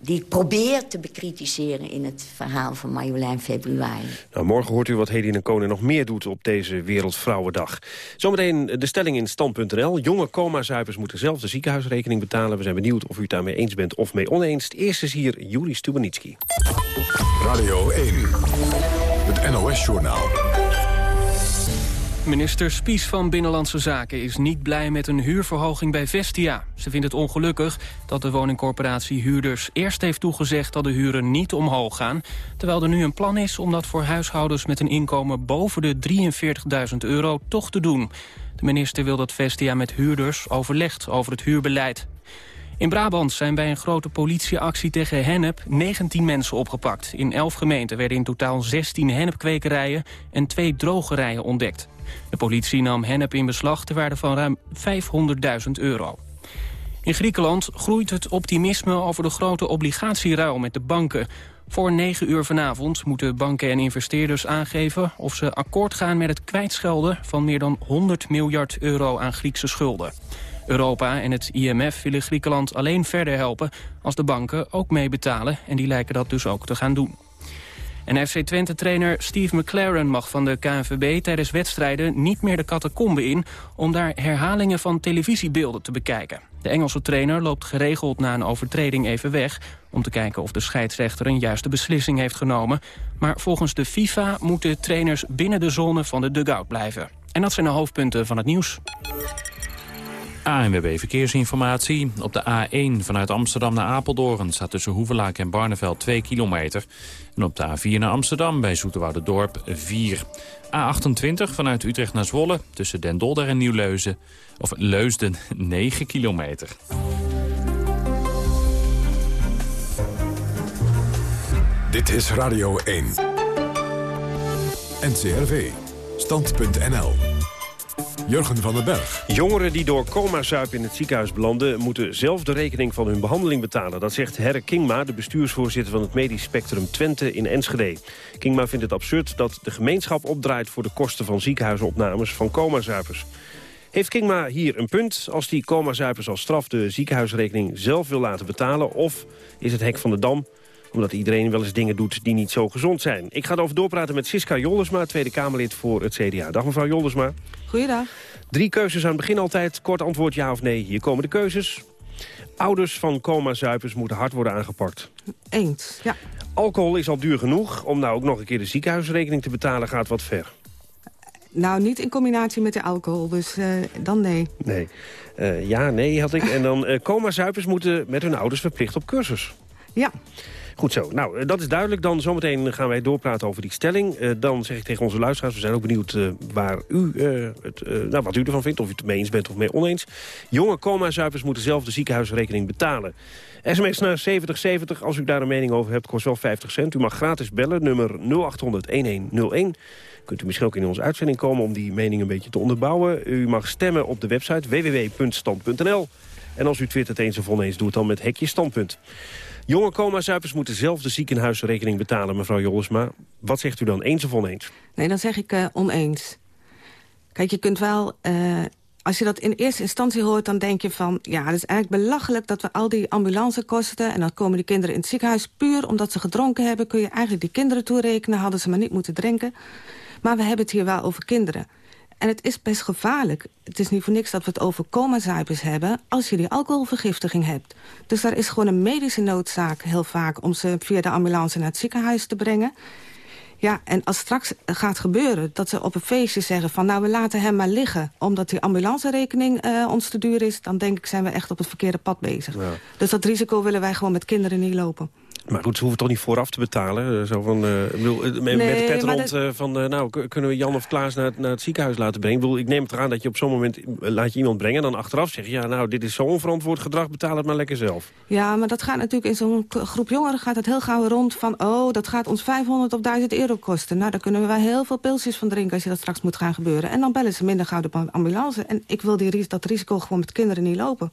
die ik probeer te bekritiseren in het verhaal van Marjolein Februari. Nou, morgen hoort u wat Hedine Koning nog meer doet op deze Wereldvrouwendag. Zometeen de stelling in stand.nl. Jonge coma-zuipers moeten zelf de ziekenhuisrekening betalen. We zijn benieuwd of u het daarmee eens bent of mee oneens. Het eerste is hier Juri Stubenitski. Radio 1, het NOS-journaal. Minister Spies van Binnenlandse Zaken is niet blij met een huurverhoging bij Vestia. Ze vindt het ongelukkig dat de woningcorporatie huurders eerst heeft toegezegd dat de huren niet omhoog gaan, terwijl er nu een plan is om dat voor huishoudens met een inkomen boven de 43.000 euro toch te doen. De minister wil dat Vestia met huurders overlegt over het huurbeleid. In Brabant zijn bij een grote politieactie tegen hennep 19 mensen opgepakt. In 11 gemeenten werden in totaal 16 hennepkwekerijen en twee drogerijen ontdekt. De politie nam hennep in beslag ter waarde van ruim 500.000 euro. In Griekenland groeit het optimisme over de grote obligatieruil met de banken. Voor 9 uur vanavond moeten banken en investeerders aangeven... of ze akkoord gaan met het kwijtschelden van meer dan 100 miljard euro aan Griekse schulden. Europa en het IMF willen Griekenland alleen verder helpen... als de banken ook meebetalen en die lijken dat dus ook te gaan doen. En FC Twente-trainer Steve McLaren mag van de KNVB tijdens wedstrijden niet meer de catacombe in om daar herhalingen van televisiebeelden te bekijken. De Engelse trainer loopt geregeld na een overtreding even weg om te kijken of de scheidsrechter een juiste beslissing heeft genomen. Maar volgens de FIFA moeten trainers binnen de zone van de dugout blijven. En dat zijn de hoofdpunten van het nieuws. ANWB Verkeersinformatie. Op de A1 vanuit Amsterdam naar Apeldoorn staat tussen Hoevelaak en Barneveld 2 kilometer. En op de A4 naar Amsterdam bij Dorp 4. A28 vanuit Utrecht naar Zwolle tussen Den Dolder en Nieuwleuzen. Of Leusden <laughs> 9 kilometer. Dit is Radio 1. NCRV. Stand.nl. Jurgen van den Berg. Jongeren die door coma-zuip in het ziekenhuis belanden... moeten zelf de rekening van hun behandeling betalen. Dat zegt Herre Kingma, de bestuursvoorzitter van het medisch spectrum Twente in Enschede. Kingma vindt het absurd dat de gemeenschap opdraait... voor de kosten van ziekenhuisopnames van coma-zuipers. Heeft Kingma hier een punt als die coma-zuipers als straf... de ziekenhuisrekening zelf wil laten betalen? Of is het hek van de dam omdat iedereen wel eens dingen doet die niet zo gezond zijn. Ik ga erover doorpraten met Siska Joldersma, Tweede Kamerlid voor het CDA. Dag mevrouw Joldersma. Goeiedag. Drie keuzes aan het begin altijd. Kort antwoord ja of nee. Hier komen de keuzes. Ouders van coma-zuipers moeten hard worden aangepakt. Eens, ja. Alcohol is al duur genoeg. Om nou ook nog een keer de ziekenhuisrekening te betalen gaat wat ver. Nou, niet in combinatie met de alcohol, dus uh, dan nee. Nee. Uh, ja, nee had ik. En dan uh, coma-zuipers moeten met hun ouders verplicht op cursus. Ja. Goed zo. Nou, eh, dat is duidelijk. Dan zometeen gaan wij doorpraten over die stelling. Uh, dan zeg ik tegen onze luisteraars, we zijn ook benieuwd uh, waar u, het, nou, wat u ervan vindt. Of u het mee eens bent of mee oneens. Jonge coma-zuipers moeten zelf de ziekenhuisrekening betalen. SMS naar 7070 als u daar een mening over hebt, kost wel 50 cent. U mag gratis bellen, nummer 0800-1101. Kunt u misschien ook in onze uitzending komen om die mening een beetje te onderbouwen. U mag stemmen op de website www.stand.nl. En als u twittert eens of oneens, doe het dan met hekje standpunt. Jonge coma-zuipers moeten zelf de ziekenhuisrekening betalen, mevrouw Jollesma. Wat zegt u dan, eens of oneens? Nee, dan zeg ik uh, oneens. Kijk, je kunt wel... Uh, als je dat in eerste instantie hoort, dan denk je van... ja, het is eigenlijk belachelijk dat we al die ambulancekosten... en dan komen die kinderen in het ziekenhuis puur omdat ze gedronken hebben... kun je eigenlijk die kinderen toerekenen, hadden ze maar niet moeten drinken. Maar we hebben het hier wel over kinderen. En het is best gevaarlijk. Het is niet voor niks dat we het over coma-zuipers hebben... als je die alcoholvergiftiging hebt. Dus daar is gewoon een medische noodzaak heel vaak... om ze via de ambulance naar het ziekenhuis te brengen. Ja, en als straks gaat gebeuren dat ze op een feestje zeggen van... nou, we laten hem maar liggen, omdat die ambulancerekening uh, ons te duur is... dan denk ik zijn we echt op het verkeerde pad bezig. Ja. Dus dat risico willen wij gewoon met kinderen niet lopen. Maar goed, ze hoeven toch niet vooraf te betalen? Zo van, uh, bedoel, met de pet rond van, uh, nou, kunnen we Jan of Klaas naar, naar het ziekenhuis laten brengen? Ik, bedoel, ik neem het eraan dat je op zo'n moment laat je iemand brengen... en dan achteraf zeg je, ja, nou, dit is zo onverantwoord gedrag, betaal het maar lekker zelf. Ja, maar dat gaat natuurlijk in zo'n groep jongeren gaat het heel gauw rond van... oh, dat gaat ons 500 of 1000 euro kosten. Nou, daar kunnen wij heel veel pilsjes van drinken als je dat straks moet gaan gebeuren. En dan bellen ze minder gauw de ambulance. En ik wil die, dat risico gewoon met kinderen niet lopen.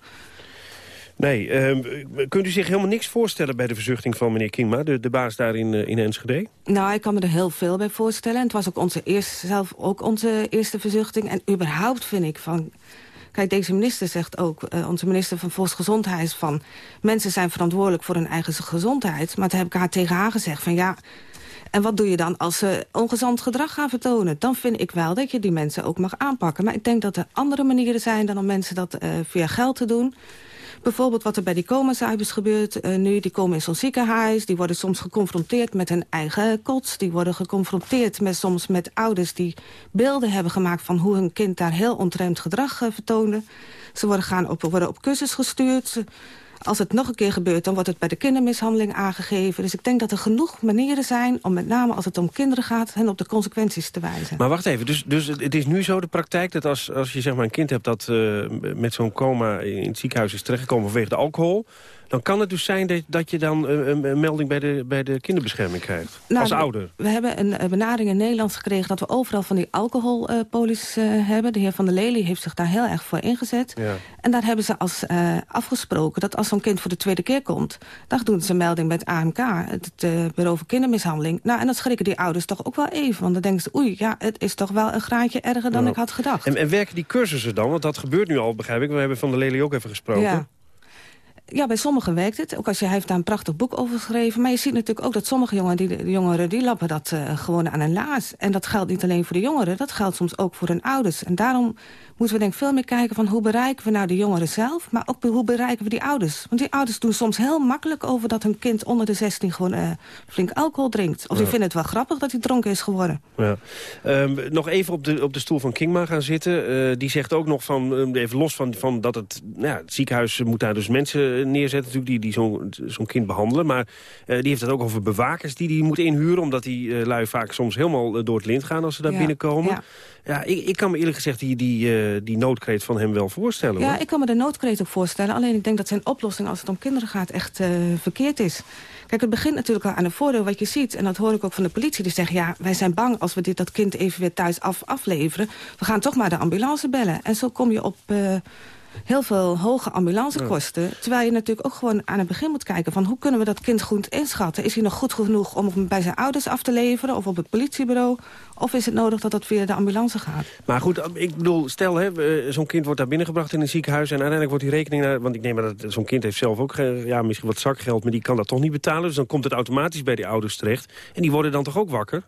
Nee, uh, kunt u zich helemaal niks voorstellen bij de verzuchting van meneer Kingma, de, baas daar in, uh, Enschede? Nou, ik kan me er heel veel bij voorstellen. En het was ook onze eerste, zelf ook onze eerste verzuchting. En überhaupt vind ik van... Kijk, deze minister zegt ook, uh, onze minister van Volksgezondheid... van mensen zijn verantwoordelijk voor hun eigen gezondheid. Maar toen heb ik haar tegen haar gezegd van ja... En wat doe je dan als ze ongezond gedrag gaan vertonen? Dan vind ik wel dat je die mensen ook mag aanpakken. Maar ik denk dat er andere manieren zijn dan om mensen dat uh, via geld te doen. Bijvoorbeeld wat er bij die coma-zuipers gebeurt uh, nu. Die komen in zo'n ziekenhuis. Die worden soms geconfronteerd met hun eigen kots. Die worden geconfronteerd met, soms met ouders die beelden hebben gemaakt... van hoe hun kind daar heel ontremd gedrag uh, vertoonde. Ze worden, gaan op, worden op cursus gestuurd. Als het nog een keer gebeurt, dan wordt het bij de kindermishandeling aangegeven. Dus ik denk dat er genoeg manieren zijn om met name als het om kinderen gaat... hen op de consequenties te wijzen. Maar wacht even, dus, dus het is nu zo de praktijk dat als, als je zeg maar, een kind hebt... dat uh, met zo'n coma in het ziekenhuis is terechtgekomen vanwege de alcohol dan kan het dus zijn dat, dat je dan een, een, melding bij de, bij de kinderbescherming krijgt. Nou, als ouder. We hebben een benadering in Nederland gekregen... dat we overal van die alcoholpolis uh, uh, hebben. De heer Van der Lely heeft zich daar heel erg voor ingezet. Ja. En daar hebben ze als uh, afgesproken dat als zo'n kind voor de tweede keer komt... dan doen ze een melding met AMK, het Bureau voor Kindermishandeling. Nou, en dan schrikken die ouders toch ook wel even. Want dan denken ze, oei, ja, het is toch wel een graadje erger dan ik had gedacht. En, en werken die cursussen dan? Want dat gebeurt nu al, begrijp ik. We hebben Van der Lely ook even gesproken. Ja. Ja, bij sommigen werkt het. Ook als je, hij heeft daar een prachtig boek over geschreven. Maar je ziet natuurlijk ook dat sommige jongeren, die, jongeren... die dat uh, gewoon aan een laars. En dat geldt niet alleen voor de jongeren. Dat geldt soms ook voor hun ouders. En daarom moeten we denk ik veel meer kijken van... hoe bereiken we nou de jongeren zelf, maar ook hoe bereiken we die ouders. Want die ouders doen soms heel makkelijk over... dat hun kind onder de 16 gewoon uh, flink alcohol drinkt. Of ja. die vinden het wel grappig dat hij dronken is geworden. Ja. Um, nog even op de, op de stoel van Kingma gaan zitten. Uh, die zegt ook nog van, even los van, van dat het... Nou ja, het ziekenhuis moet daar dus mensen neerzetten natuurlijk die, die zo'n zo'n kind behandelen. Maar uh, die heeft het ook over bewakers die die moet inhuren... omdat die lui vaak soms helemaal door het lint gaan als ze daar ja. binnenkomen. Ja. Ik, ik kan me eerlijk gezegd die, die, uh, die noodkreet van hem wel voorstellen. Ja, hoor. ik kan me de noodkreet ook voorstellen. Alleen ik denk dat zijn oplossing als het om kinderen gaat echt uh, verkeerd is. Kijk, het begint natuurlijk al aan een voordeel wat je ziet. En dat hoor ik ook van de politie. Die zeggen, ja, wij zijn bang als we dit, dat kind even weer thuis af, afleveren. We gaan toch maar de ambulance bellen. En zo kom je op... Uh, heel veel hoge ambulancekosten. Terwijl je natuurlijk ook gewoon aan het begin moet kijken... van hoe kunnen we dat kind goed inschatten? Is hij nog goed genoeg om hem bij zijn ouders af te leveren... of op het politiebureau? Of is het nodig dat dat via de ambulance gaat? Maar goed, ik bedoel, stel, zo'n kind wordt daar binnengebracht in een ziekenhuis... en uiteindelijk wordt die rekening... Naar, want ik neem aan dat zo'n kind heeft zelf ook ja, misschien wat zakgeld... maar die kan dat toch niet betalen. Dus dan komt het automatisch bij die ouders terecht. En die worden dan toch ook wakker?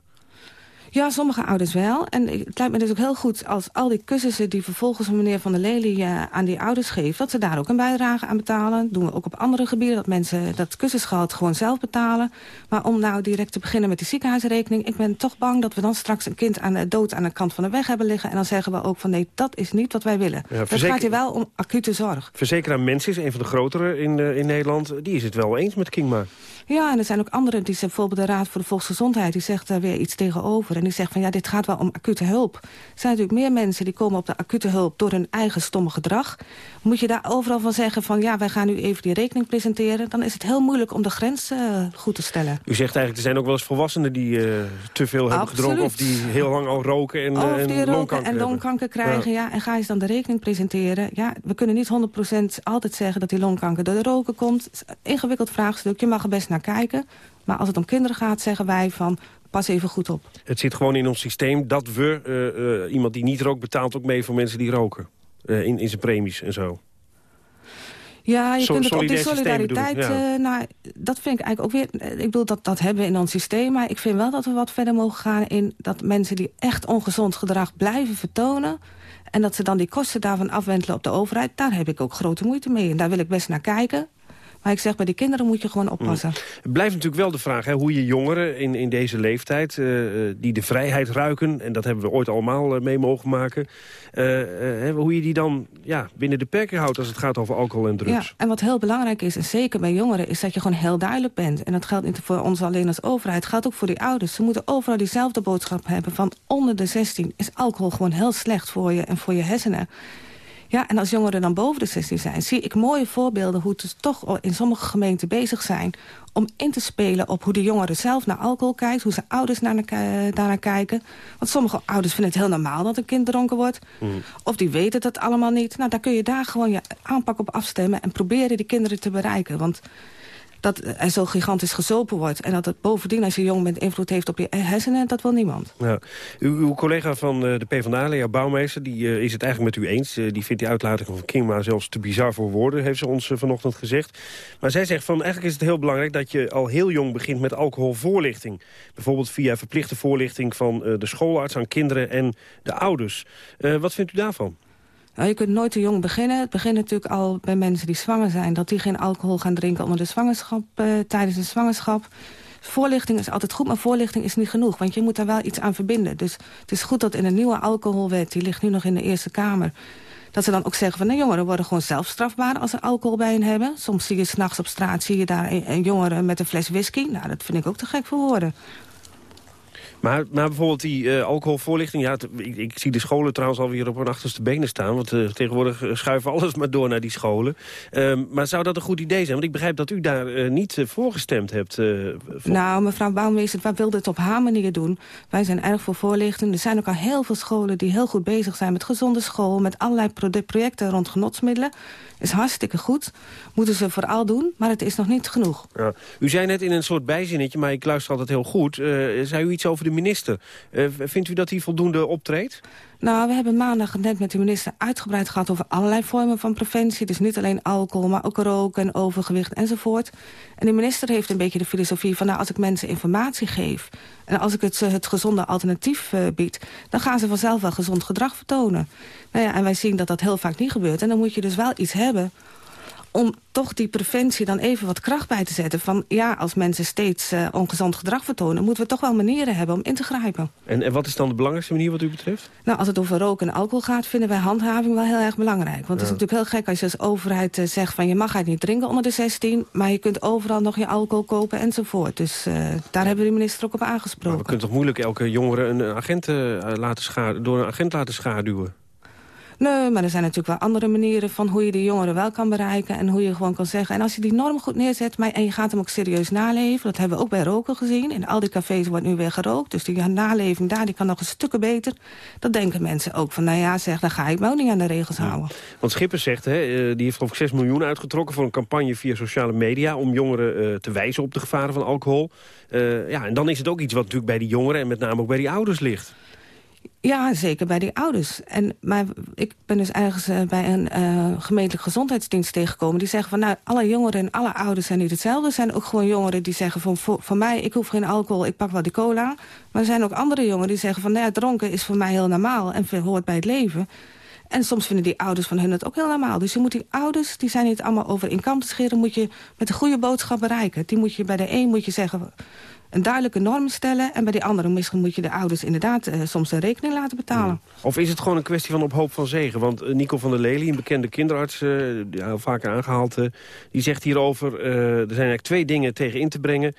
Ja, sommige ouders wel. En het lijkt me dus ook heel goed als al die cursussen... die vervolgens meneer Van der Lely uh, aan die ouders geeft... dat ze daar ook een bijdrage aan betalen. Dat doen we ook op andere gebieden. Dat mensen dat cursusgeld gewoon zelf betalen. Maar om nou direct te beginnen met die ziekenhuisrekening... ik ben toch bang dat we dan straks een kind aan de dood aan de kant van de weg hebben liggen. En dan zeggen we ook van nee, dat is niet wat wij willen. Ja, verzeker... Het gaat hier wel om acute zorg. Verzekeraar Mensis, een van de grotere in, uh, in Nederland... die is het wel eens met Kingma. Ja, en er zijn ook anderen, die zijn bijvoorbeeld de Raad voor de Volksgezondheid... die zegt daar weer iets tegenover. En die zegt van ja, dit gaat wel om acute hulp. Er zijn natuurlijk meer mensen die komen op de acute hulp... door hun eigen stomme gedrag. Moet je daar overal van zeggen van ja, wij gaan nu even die rekening presenteren... dan is het heel moeilijk om de grens uh, goed te stellen. U zegt eigenlijk, er zijn ook wel eens volwassenen die uh, te veel hebben Absoluut. gedronken... of die heel lang al roken en, uh, of die en roken longkanker en longkanker krijgen. Ja. ja. en ga je dan de rekening presenteren. Ja, we kunnen niet 100% altijd zeggen dat die longkanker door de roken komt. Ingewikkeld vraagstuk, je mag er best naar kijken... Maar als het om kinderen gaat, zeggen wij van pas even goed op. Het zit gewoon in ons systeem dat we, uh, uh, iemand die niet rookt... betaalt ook mee voor mensen die roken. Uh, in, in zijn premies en zo. Ja, je So- kunt het op die solidariteit... ja. eh, nou, dat vind ik eigenlijk ook weer... eh, Ik bedoel, dat, dat hebben we in ons systeem. Maar ik vind wel dat we wat verder mogen gaan in... dat mensen die echt ongezond gedrag blijven vertonen... en dat ze dan die kosten daarvan afwentelen op de overheid... daar heb ik ook grote moeite mee. En daar wil ik best naar kijken. Maar ik zeg, bij die kinderen moet je gewoon oppassen. Het blijft natuurlijk wel de vraag hè, hoe je jongeren in, in deze leeftijd... eh, eh, die de vrijheid ruiken, en dat hebben we ooit allemaal eh, mee mogen maken... hoe je die dan ja, binnen de perken houdt als het gaat over alcohol en drugs. Ja, en wat heel belangrijk is, en zeker bij jongeren... is dat je gewoon heel duidelijk bent. En dat geldt niet voor ons alleen als overheid. Het geldt ook voor die ouders. Ze moeten overal diezelfde boodschap hebben. Van onder de 16 is alcohol gewoon heel slecht voor je en voor je hersenen. Ja, en als jongeren dan boven de 16 zijn... zie ik mooie voorbeelden hoe ze toch in sommige gemeenten bezig zijn... om in te spelen op hoe de jongeren zelf naar alcohol kijkt... hoe ze ouders naar, daarnaar kijken. Want sommige ouders vinden het heel normaal dat een kind dronken wordt. Of die weten dat allemaal niet. Nou, dan kun je daar gewoon je aanpak op afstemmen... en proberen die kinderen te bereiken. Want dat er zo gigantisch gezopen wordt... en dat het bovendien als je jong bent invloed heeft op je hersenen... dat wil niemand. Ja. Uw, collega van eh, de PvdA, Lea Bouwmeester, die eh, is het eigenlijk met u eens. Eh, die vindt die uitlating van Kingma zelfs te bizar voor woorden, heeft ze ons vanochtend gezegd. Maar zij zegt van eigenlijk is het heel belangrijk dat je al heel jong begint met alcoholvoorlichting. Bijvoorbeeld via verplichte voorlichting van de schoolarts aan kinderen en de ouders. Wat vindt u daarvan? Nou, je kunt nooit te jong beginnen. Het begint natuurlijk al bij mensen die zwanger zijn... dat die geen alcohol gaan drinken onder de zwangerschap, eh, tijdens de zwangerschap. Voorlichting is altijd goed, maar voorlichting is niet genoeg. Want je moet daar wel iets aan verbinden. Dus het is goed dat in een nieuwe alcoholwet... die ligt nu nog in de Eerste Kamer... dat ze dan ook zeggen van... nou, jongeren worden gewoon zelf strafbaar als ze alcohol bij hen hebben. Soms zie je s'nachts op straat zie je daar een, een jongere met een fles whisky. Nou, dat vind ik ook te gek voor woorden. Maar, maar bijvoorbeeld die eh, alcoholvoorlichting... Ja, ik, ik zie de scholen trouwens alweer op hun achterste benen staan. Want eh, tegenwoordig eh, schuiven <laughs> alles maar door naar die scholen. Ehm, maar zou dat een goed idee zijn? Want ik begrijp dat u daar niet voor gestemd hebt. voor- Nou, mevrouw Bouwmeester, wij wilden het op haar manier doen. Wij zijn erg voor voorlichting. Er zijn ook al heel veel scholen die heel goed bezig zijn met gezonde school... met allerlei pro- projecten rond genotsmiddelen. Is hartstikke goed. Moeten ze vooral doen, maar het is nog niet genoeg. Ja. U zei net in een soort bijzinnetje, maar ik luister altijd heel goed. zei u iets over de minister. Eh, vindt u dat hij voldoende optreedt? Nou, we hebben maandag net met de minister uitgebreid gehad... over allerlei vormen van preventie. Dus niet alleen alcohol, maar ook roken, overgewicht enzovoort. En de minister heeft een beetje de filosofie van... nou, als ik mensen informatie geef... en als ik het, ze het gezonde alternatief eh, bied... dan gaan ze vanzelf wel gezond gedrag vertonen. Nou ja, en wij zien dat dat heel vaak niet gebeurt. En dan moet je dus wel iets hebben om toch die preventie dan even wat kracht bij te zetten. Van ja, als mensen steeds eh, ongezond gedrag vertonen... moeten we toch wel manieren hebben om in te grijpen. En, en wat is dan de belangrijkste manier wat u betreft? Nou, als het over roken en alcohol gaat, vinden wij handhaving wel heel erg belangrijk. Want het is natuurlijk heel gek als je als overheid eh, zegt van je mag het niet drinken onder de 16, maar je kunt overal nog je alcohol kopen enzovoort. Dus eh, daar hebben we de minister ook op Maar aangesproken. we kunnen toch moeilijk elke jongere een agent, laten door een agent laten schaduwen? Nee, maar er zijn natuurlijk wel andere manieren van hoe je die jongeren wel kan bereiken. En hoe je gewoon kan zeggen. En als je die norm goed neerzet maar, en je gaat hem ook serieus naleven. Dat hebben we ook bij roken gezien. In al die cafés wordt nu weer gerookt. Dus die naleving daar die kan nog een stukken beter. Dat denken mensen ook van, nou ja zeg, dan ga ik me ook niet aan de regels houden. Want Schippers zegt, hè, eh, die heeft geloof ik 6 miljoen uitgetrokken... voor een campagne via sociale media... om jongeren eh, te wijzen op de gevaren van alcohol. Eh, ja, en dan is het ook iets wat natuurlijk bij die jongeren... en met name ook bij die ouders ligt. Ja, zeker bij die ouders. En, maar ik ben dus ergens eh, bij een eh, gemeentelijk gezondheidsdienst tegengekomen. Die zeggen van nou, alle jongeren en alle ouders zijn niet hetzelfde. Er zijn ook gewoon jongeren die zeggen van voor, voor mij, ik hoef geen alcohol, ik pak wel die cola. Maar er zijn ook andere jongeren die zeggen van nou dronken is voor mij heel normaal en hoort bij het leven. En soms vinden die ouders van hun het ook heel normaal. Dus je moet die ouders, die zijn niet allemaal over in kamp te scheren... moet je met een goede boodschap bereiken. Die moet je bij de een moet je zeggen een duidelijke norm stellen... en bij die andere misschien moet je de ouders inderdaad eh, soms een rekening laten betalen. Of is het gewoon een kwestie van op hoop van zegen? Want eh, Nico van der Lely, een bekende kinderarts, eh, die heel vaker aangehaald... eh, die zegt hierover, er zijn eigenlijk twee dingen tegen in te brengen.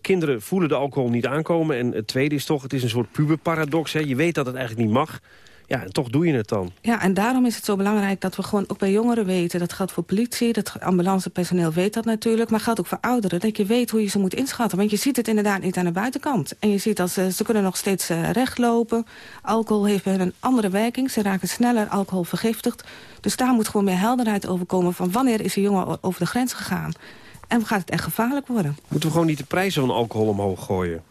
Kinderen voelen de alcohol niet aankomen. En het tweede is toch, het is een soort puberparadox. Hè? Je weet dat het eigenlijk niet mag. Ja, en toch doe je het dan. Ja, en daarom is het zo belangrijk dat we gewoon ook bij jongeren weten... dat geldt voor politie, dat ambulancepersoneel weet dat natuurlijk... maar geldt ook voor ouderen, dat je weet hoe je ze moet inschatten. Want je ziet het inderdaad niet aan de buitenkant. En je ziet dat ze, ze kunnen nog steeds uh, rechtlopen. Alcohol heeft bij hen een andere werking. Ze raken sneller alcohol vergiftigd. Dus daar moet gewoon meer helderheid over komen... van wanneer is een jongen over de grens gegaan. En gaat het echt gevaarlijk worden. Moeten we gewoon niet de prijzen van alcohol omhoog gooien?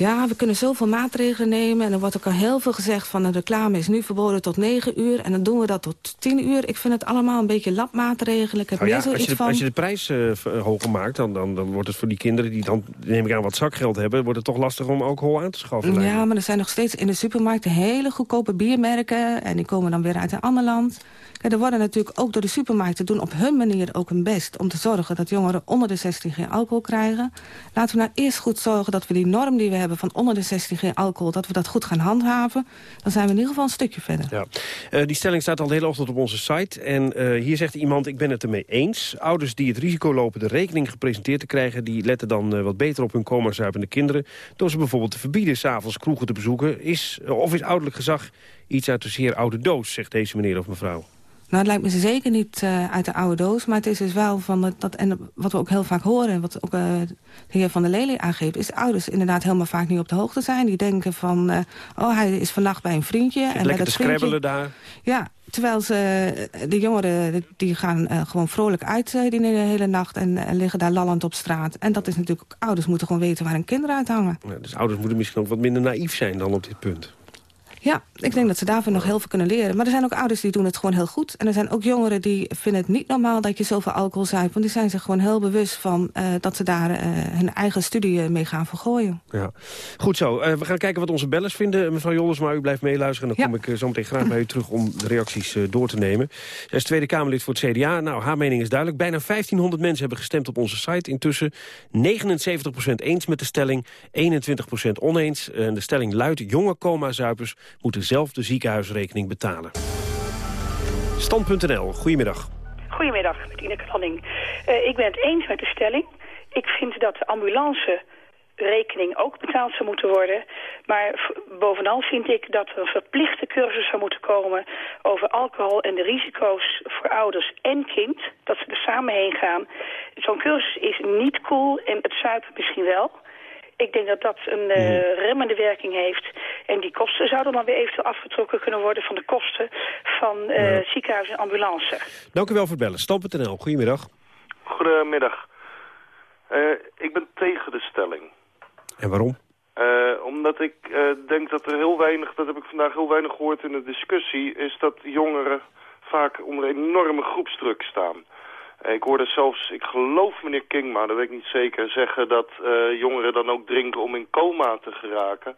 Ja, we kunnen zoveel maatregelen nemen. En er wordt ook al heel veel gezegd van de reclame is nu verboden tot 9 uur. En dan doen we dat tot 10 uur. Ik vind het allemaal een beetje labmaatregelen. Ik heb Nou ja, als, je de, van... als je de prijs eh, v- hoger maakt, dan, dan, dan wordt het voor die kinderen... die dan, neem ik aan, wat zakgeld hebben... wordt het toch lastig om alcohol aan te schaffen. lijkt. Ja, maar er zijn nog steeds in de supermarkten hele goedkope biermerken. En die komen dan weer uit een ander land. Kijk, er worden natuurlijk ook door de supermarkten doen op hun manier ook hun best... om te zorgen dat jongeren onder de 16 geen alcohol krijgen. Laten we nou eerst goed zorgen dat we die norm die we hebben... van onder de 16 geen alcohol, dat we dat goed gaan handhaven. Dan zijn we in ieder geval een stukje verder. Ja. Eh, die stelling staat al de hele ochtend op onze site. En eh, hier zegt iemand, ik ben het ermee eens. Ouders die het risico lopen de rekening gepresenteerd te krijgen... die letten dan eh, wat beter op hun coma-zuipende kinderen... door ze bijvoorbeeld te verbieden s'avonds kroegen te bezoeken. Is, of is ouderlijk gezag iets uit de zeer oude doos, zegt deze meneer of mevrouw. Nou, het lijkt me zeker niet eh, uit de oude doos. Maar het is dus wel van dat, dat... En wat we ook heel vaak horen, wat ook eh, de heer Van der Lely aangeeft... is ouders inderdaad helemaal vaak niet op de hoogte zijn. Die denken van, eh, oh, hij is vannacht bij een vriendje. En bij lekker dat te vriendje... daar. Ja, terwijl ze, de jongeren die gaan gewoon vrolijk uit die hele nacht... En, en liggen daar lallend op straat. En dat is natuurlijk ook... Ouders moeten gewoon weten waar hun kinderen uithangen. Ja, dus ouders moeten misschien ook wat minder naïef zijn dan op dit punt. Ja, ik denk dat ze daarvoor nog heel veel kunnen leren. Maar er zijn ook ouders die doen het gewoon heel goed. En er zijn ook jongeren die vinden het niet normaal dat je zoveel alcohol zuipt. Want die zijn zich gewoon heel bewust van eh, dat ze daar eh, hun eigen studie eh, mee gaan vergooien. Ja. Goed zo. We gaan kijken wat onze bellers vinden. Mevrouw Jollers, maar u blijft meeluisteren. En dan kom ik zo meteen graag bij u terug om de reacties door te nemen. Zij is Tweede Kamerlid voor het CDA. Nou, haar mening is duidelijk. Bijna 1500 mensen hebben gestemd op onze site. Intussen 79% eens met de stelling, 21% oneens. En de stelling luidt, jonge coma-zuipers moeten zelf de ziekenhuisrekening betalen. Stand.nl, goedemiddag. Goedemiddag, met Ineke. Eh, ik ben het eens met de stelling. Ik vind dat de ambulance rekening ook betaald zou moeten worden. Maar bovenal vind ik dat er een verplichte cursus zou moeten komen over alcohol en de risico's voor ouders en kind. Dat ze er samen heen gaan. Zo'n cursus is niet cool en het zuipen misschien wel. Ik denk dat dat een eh, remmende werking heeft. En die kosten zouden dan weer eventueel afgetrokken kunnen worden van de kosten van eh, ziekenhuis en ambulance. Dank u wel voor het bellen. Stand.nl, goedemiddag. Goedemiddag. Eh, ik ben tegen de stelling. En waarom? Eh, omdat ik eh, denk dat er heel weinig, dat heb ik vandaag heel weinig gehoord in de discussie, is dat jongeren vaak onder enorme groepsdruk staan. Eh, ik hoorde zelfs, ik geloof meneer King, maar dat weet ik niet zeker, zeggen dat eh, jongeren dan ook drinken om in coma te geraken.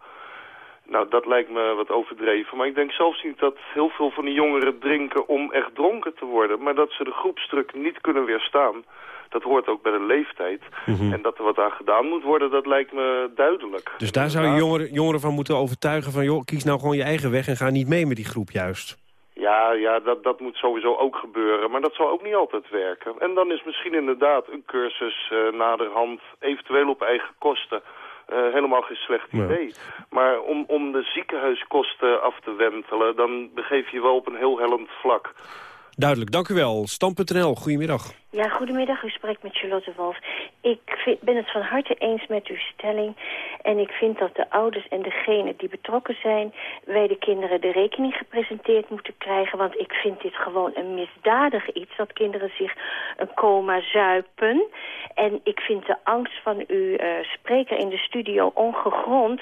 Nou, dat lijkt me wat overdreven. Maar ik denk zelfs niet dat heel veel van die jongeren drinken om echt dronken te worden. Maar dat ze de groepsdruk niet kunnen weerstaan. Dat hoort ook bij de leeftijd. En dat er wat aan gedaan moet worden, dat lijkt me duidelijk. Dus daar zou je jongeren, jongeren van moeten overtuigen van... joh, kies nou gewoon je eigen weg en ga niet mee met die groep juist. Ja, ja dat, dat moet sowieso ook gebeuren. Maar dat zal ook niet altijd werken. En dan is misschien inderdaad een cursus eh, naderhand, eventueel op eigen kosten... eh, helemaal geen slecht Ja. idee. Maar om, om de ziekenhuiskosten af te wentelen... dan begeef je wel op een heel hellend vlak. Duidelijk, dank u wel. Stam.nl, goedemiddag. Ja, goedemiddag. U spreekt met Charlotte Wolf. Ik vind- ben het van harte eens met uw stelling. En ik vind dat de ouders en degenen die betrokken zijn... wij de kinderen de rekening gepresenteerd moeten krijgen. Want ik vind dit gewoon een misdadig iets... dat kinderen zich een coma zuipen. En ik vind de angst van uw eh, spreker in de studio ongegrond...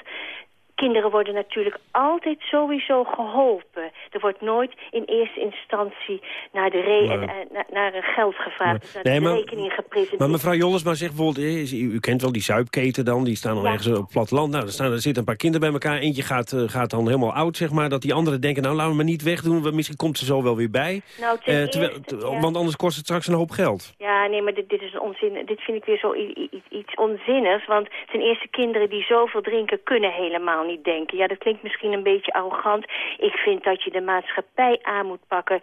Kinderen worden natuurlijk altijd sowieso geholpen. Er wordt nooit in eerste instantie naar, de re en, eh, na- naar een geld gevraagd. Naar Nee, de maar- rekening gepresenteerd. Maar mevrouw Jollers, maar zegt bijvoorbeeld... eh, is- u, u kent wel die zuipketen dan, die staan Ja. ergens op het platteland. Nou, er, staan, er zitten een paar kinderen bij elkaar. Eentje gaat, eh, gaat dan helemaal oud, zeg maar. Dat die anderen denken, nou, laten we maar niet wegdoen. Misschien komt ze zo wel weer bij. Nou, Eh, terwijl- eerste, t- ja. Want anders kost het straks een hoop geld. Ja, nee, maar dit, dit is een onzin. Dit vind ik weer zo iets onzinnigs. Want ten eerste, kinderen die zoveel drinken kunnen helemaal niet denken. Ja, dat klinkt misschien een beetje arrogant. Ik vind dat je de maatschappij aan moet pakken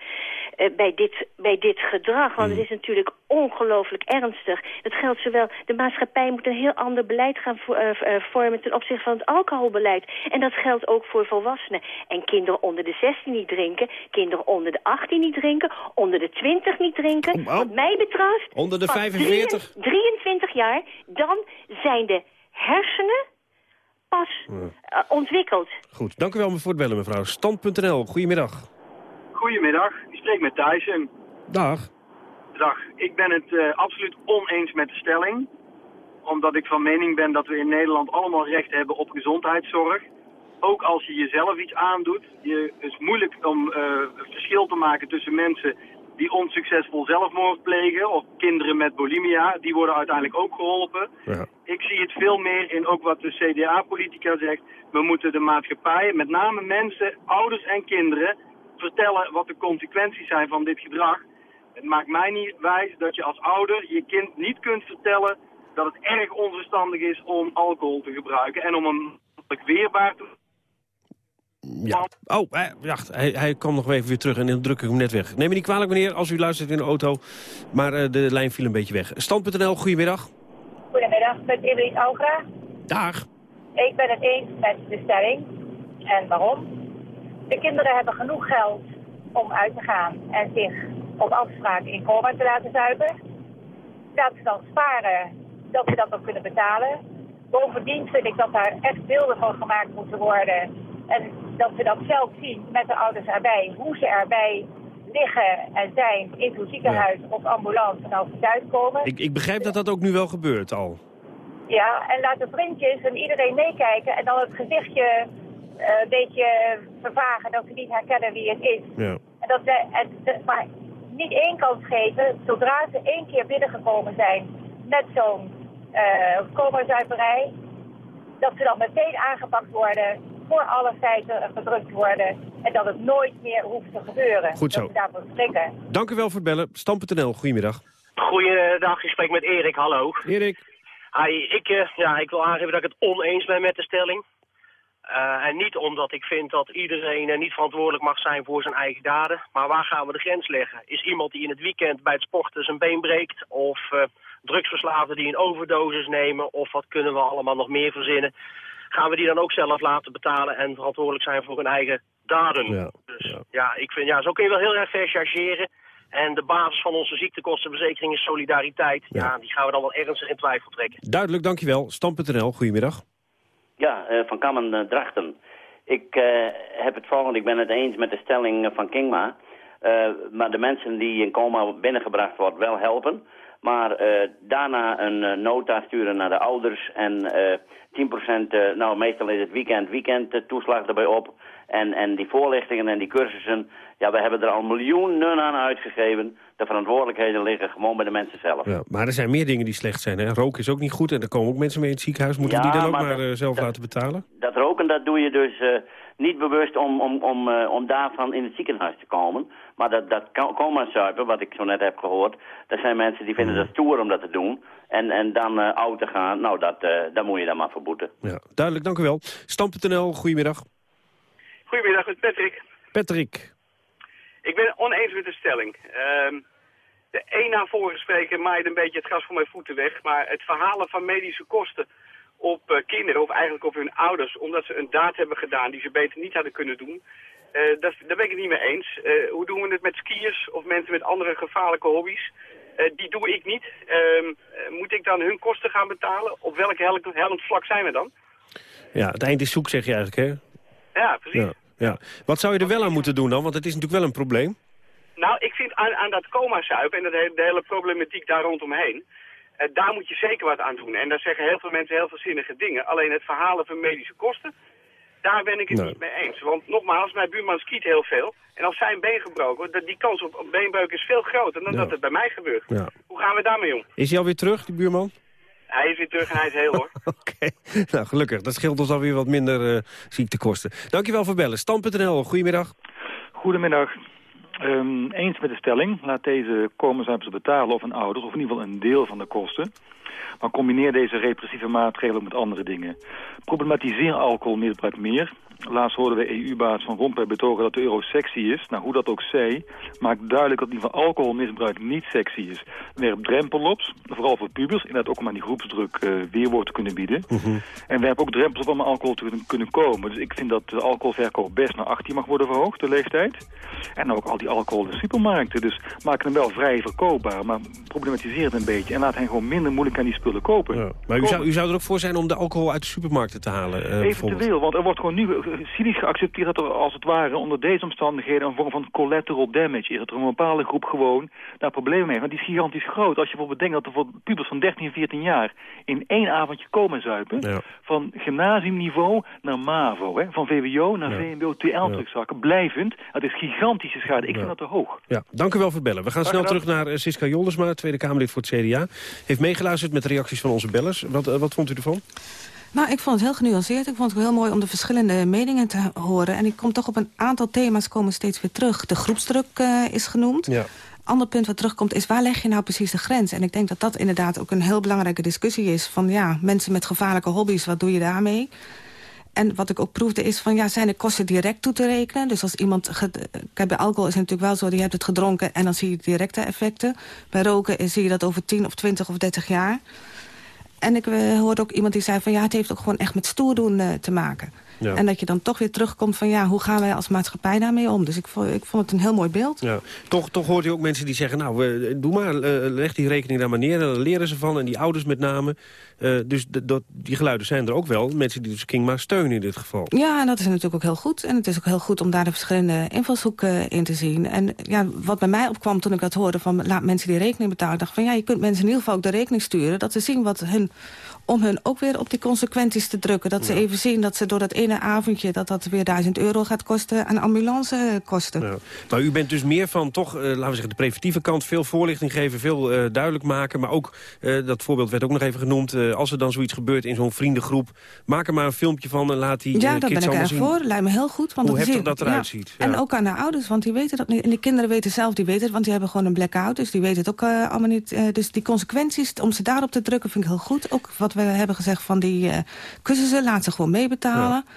eh, bij, dit, bij dit gedrag. Want het is natuurlijk ongelooflijk ernstig. Dat geldt zowel... De maatschappij moet een heel ander beleid gaan vo- eh, eh, vormen ten opzichte van het alcoholbeleid. En dat geldt ook voor volwassenen. En kinderen onder de 16 niet drinken. Kinderen onder de 18 niet drinken. Onder de 20 niet drinken. Wat mij betreft... Onder de van 45? 23 jaar, dan zijn de hersenen pas eh, ontwikkeld. Goed, dank u wel voor het bellen, mevrouw. Stand.nl, goedemiddag. Goedemiddag, ik spreek met Thijssen. Dag. Dag, ik ben het eh, absoluut oneens met de stelling. omdat ik van mening ben dat we in Nederland allemaal recht hebben op gezondheidszorg. Ook als je jezelf iets aandoet. Je, het is moeilijk om eh, een verschil te maken tussen mensen die onsuccesvol zelfmoord plegen... of kinderen met bulimia, die worden uiteindelijk ook geholpen. Ja. Ik zie het veel meer in ook wat de CDA-politica zegt. We moeten de maatschappij, met name mensen, ouders en kinderen... vertellen wat de consequenties zijn van dit gedrag. Het maakt mij niet wijs dat je als ouder je kind niet kunt vertellen... dat het erg onverstandig is om alcohol te gebruiken... en om hem weerbaar te Ja. Oh, hij, wacht, hij, hij kwam nog even weer terug en dan druk ik hem net weg. Neem me niet kwalijk, meneer, als u luistert in de auto. Maar eh, de lijn viel een beetje weg. Stand.nl, goedemiddag. Goedemiddag, met Evelien Augra. Dag. Ik ben het eens met de stelling. En waarom? De kinderen hebben genoeg geld om uit te gaan en zich op afspraak in coma te laten zuipen. Dat ze dan sparen, dat ze dat ook kunnen betalen. Bovendien vind ik dat daar echt beelden van gemaakt moeten worden. En dat we dat zelf zien met de ouders erbij. Hoe ze erbij liggen en zijn in zo'n ziekenhuis of ambulance en als ze thuiskomen. Ik, ik begrijp dat dat ook nu wel gebeurt al. Ja, en laat de vriendjes en iedereen meekijken en dan het gezichtje eh, een beetje vervagen dat ze niet herkennen wie het is. Ja. En dat ze, en, de- maar niet één kans geven, zodra ze één keer binnengekomen zijn met zo'n eh coma-zuiperij, dat ze dan meteen aangepakt worden, voor alle feiten gedrukt worden en dat het nooit meer hoeft te gebeuren. Goed zo. Dat daarvoor schrikken. Dank u wel voor het bellen. Stand.nl, goedemiddag. Goeiedag, ik spreek met Erik, hallo. Erik. Hi, ik, eh, ja, ik wil aangeven dat ik het oneens ben met de stelling. Eh, en niet omdat ik vind dat iedereen eh, niet verantwoordelijk mag zijn voor zijn eigen daden. Maar waar gaan we de grens leggen? Is iemand die in het weekend bij het sporten zijn been breekt? Of eh, drugsverslaafden die een overdosis nemen? Of wat kunnen we allemaal nog meer verzinnen? Gaan we die dan ook zelf laten betalen en verantwoordelijk zijn voor hun eigen daden? dus ja, ik vind, ja, zo kun je wel heel erg ver chargeren. En de basis van onze ziektekostenverzekering is solidariteit. Ja. die gaan we dan wel ernstig in twijfel trekken. Duidelijk, dankjewel. Stand.nl, goedemiddag. Ja, eh, van Kammen eh, Drachten. Ik eh, heb het volgende, ik ben het eens met de stelling van Kingma. Eh, maar de mensen die in coma binnengebracht worden wel helpen. Maar eh, daarna een eh, nota sturen naar de ouders en eh 10%, eh, nou meestal is het weekend, weekend toeslag erbij op. En, en die voorlichtingen en die cursussen, ja we hebben er al miljoenen aan uitgegeven. De verantwoordelijkheden liggen gewoon bij de mensen zelf. Ja, maar er zijn meer dingen die slecht zijn. Hè? Roken is ook niet goed en er komen ook mensen mee in het ziekenhuis. Moeten Ja, die dan ook maar maar, dat- zelf laten betalen? Dat roken, dat doe je dus niet bewust om, om, om, eh, om daarvan in het ziekenhuis te komen. Maar dat, dat coma-zuipen, wat ik zo net heb gehoord... dat zijn mensen die vinden dat stoer om dat te doen. En, en dan eh oud te gaan, nou, dat, eh dat moet je dan maar verboeten. Ja, duidelijk, dank u wel. Stam.nl, goedemiddag. Goedemiddag, met Patrick. Patrick. Ik ben het oneens met de stelling. Ehm, de een na vorige spreker maaide een beetje het gras voor mijn voeten weg. Maar het verhalen van medische kosten op eh, kinderen, of eigenlijk op hun ouders... omdat ze een daad hebben gedaan die ze beter niet hadden kunnen doen... eh, dat, daar ben ik het niet mee eens. Eh, hoe doen we het met skiers of mensen met andere gevaarlijke hobby's? Die doe ik niet. Ehm, eh, moet ik dan hun kosten gaan betalen? Op welk hel- hellend vlak zijn we dan? Ja, het eind is zoek, zeg je eigenlijk, hè? Ja, precies. Ja, ja. Wat zou je er wel aan moeten doen dan? Want het is natuurlijk wel een probleem. Nou, ik vind aan, aan dat coma-zuipen en dat hele, de hele problematiek daar rondomheen... eh, daar moet je zeker wat aan doen. En daar zeggen heel veel mensen heel veel zinnige dingen. Alleen het verhalen van medische kosten, daar ben ik het Nee. niet mee eens. Want nogmaals, mijn buurman skiet heel veel. En als zijn been gebroken wordt, die kans op, beenbreuk is veel groter dan Ja. dat het bij mij gebeurt. Ja. Hoe gaan we daarmee om? Is hij alweer terug, die buurman? Hij is weer terug en hij is heel hoor. <laughs> nou, gelukkig. Dat scheelt ons alweer wat minder eh, ziektekosten. Dankjewel voor bellen. Stam.nl, goedemiddag. Goedemiddag. Ehm, eens met de stelling. Laat deze komen betalen of een ouders, of in ieder geval een deel van de kosten. Maar combineer deze repressieve maatregelen met andere dingen. Problematiseer alcoholmisbruik meer. Laatst hoorden we EU-baas Van Rompuy betogen dat de euro sexy is. Nou, hoe dat ook zij, maakt duidelijk dat ieder geval alcoholmisbruik niet sexy is. Werp drempel op, vooral voor pubers, inderdaad ook om aan die groepsdruk eh, weerwoord te kunnen bieden. En werp ook drempels op om aan alcohol te kunnen- komen. Dus ik vind dat de alcoholverkoop best naar 18 mag worden verhoogd, de leeftijd. En ook al die alcohol in de supermarkten. Dus maak hem wel vrij verkoopbaar, maar problematiseer het een beetje. En laat hen gewoon minder moeilijk aan die spullen kopen. Maar u zou, u zou er ook voor zijn om de alcohol uit de supermarkten te halen, eh? Eventueel, want er wordt gewoon nu cynisch geaccepteerd dat er als het ware onder deze omstandigheden een vorm van collateral damage is. Dat er een bepaalde groep gewoon daar problemen mee heeft. Want die is gigantisch groot. Als je bijvoorbeeld bedenkt dat er voor pubers van 13, 14 jaar in één avondje komen zuipen. Van gymnasiumniveau naar MAVO. Hè? Van VWO naar VMBO, TL terugzakken. Blijvend. Dat is gigantische schade. Ik vind dat te hoog. Ja, dank u wel voor het bellen. We gaan snel terug naar uh, Siska Joldersma, Tweede Kamerlid voor het CDA. Heeft meegeluisterd met de reacties van onze bellers. Wat, uh, wat vond u ervan? Nou, ik vond het heel genuanceerd. Ik vond het heel mooi om de verschillende meningen te horen. En ik kom toch op een aantal thema's komen steeds weer terug. De groepsdruk uh, is genoemd. Ja. Ander punt wat terugkomt is waar leg je nou precies de grens? En ik denk dat dat inderdaad ook een heel belangrijke discussie is. Van ja, mensen met gevaarlijke hobby's, wat doe je daarmee? En wat ik ook proefde is van, ja, zijn de kosten direct toe te rekenen? Dus als iemand... Kijk, bij alcohol is het natuurlijk wel zo, je hebt het gedronken... en dan zie je directe effecten. Bij roken zie je dat over 10 of 20 of 30 jaar. En ik uh, hoorde ook iemand die zei van ja, het heeft ook gewoon echt met stoerdoen uh, te maken. Ja. En dat je dan toch weer terugkomt van ja, hoe gaan wij als maatschappij daarmee om? Dus ik vond, ik vond het een heel mooi beeld. Ja. Toch, toch hoort u ook mensen die zeggen, nou, uh, doe maar, leg die rekening daar maar neer. En dan leren ze van, en die ouders met name. Uh, dus dat, die geluiden zijn er ook wel. Mensen die dus Kingma steunen in dit geval. Ja, en dat is natuurlijk ook heel goed. En het is ook heel goed om daar de verschillende invalshoeken in te zien. En ja, wat bij mij opkwam toen ik dat hoorde van laat mensen die rekening betalen. dacht van ja, je kunt mensen in ieder geval ook de rekening sturen. Dat ze zien wat hun om hun ook weer op die consequenties te drukken. Dat ze even zien dat ze door dat ene avondje... dat dat weer duizend euro gaat kosten aan ambulance kosten. Ja. Maar u bent dus meer van toch, uh, laten we zeggen, de preventieve kant... veel voorlichting geven, veel uh, duidelijk maken. Maar ook, uh, dat voorbeeld werd ook nog even genoemd... als er dan zoiets gebeurt in zo'n vriendengroep... maak er maar een filmpje van en laat die Ja, daar ben ik ervoor. Lijkt me heel goed. Want Hoe heftig dat eruit ziet. Ja. En ook aan de ouders, want die weten dat niet. En de kinderen weten zelf, die weten het, want die hebben gewoon een blackout. Dus die weten het ook allemaal niet. dus die consequenties, om ze daarop te drukken, vind ik heel goed. Ook wat we hebben gezegd van die cursussen, laat ze gewoon meebetalen. Ja.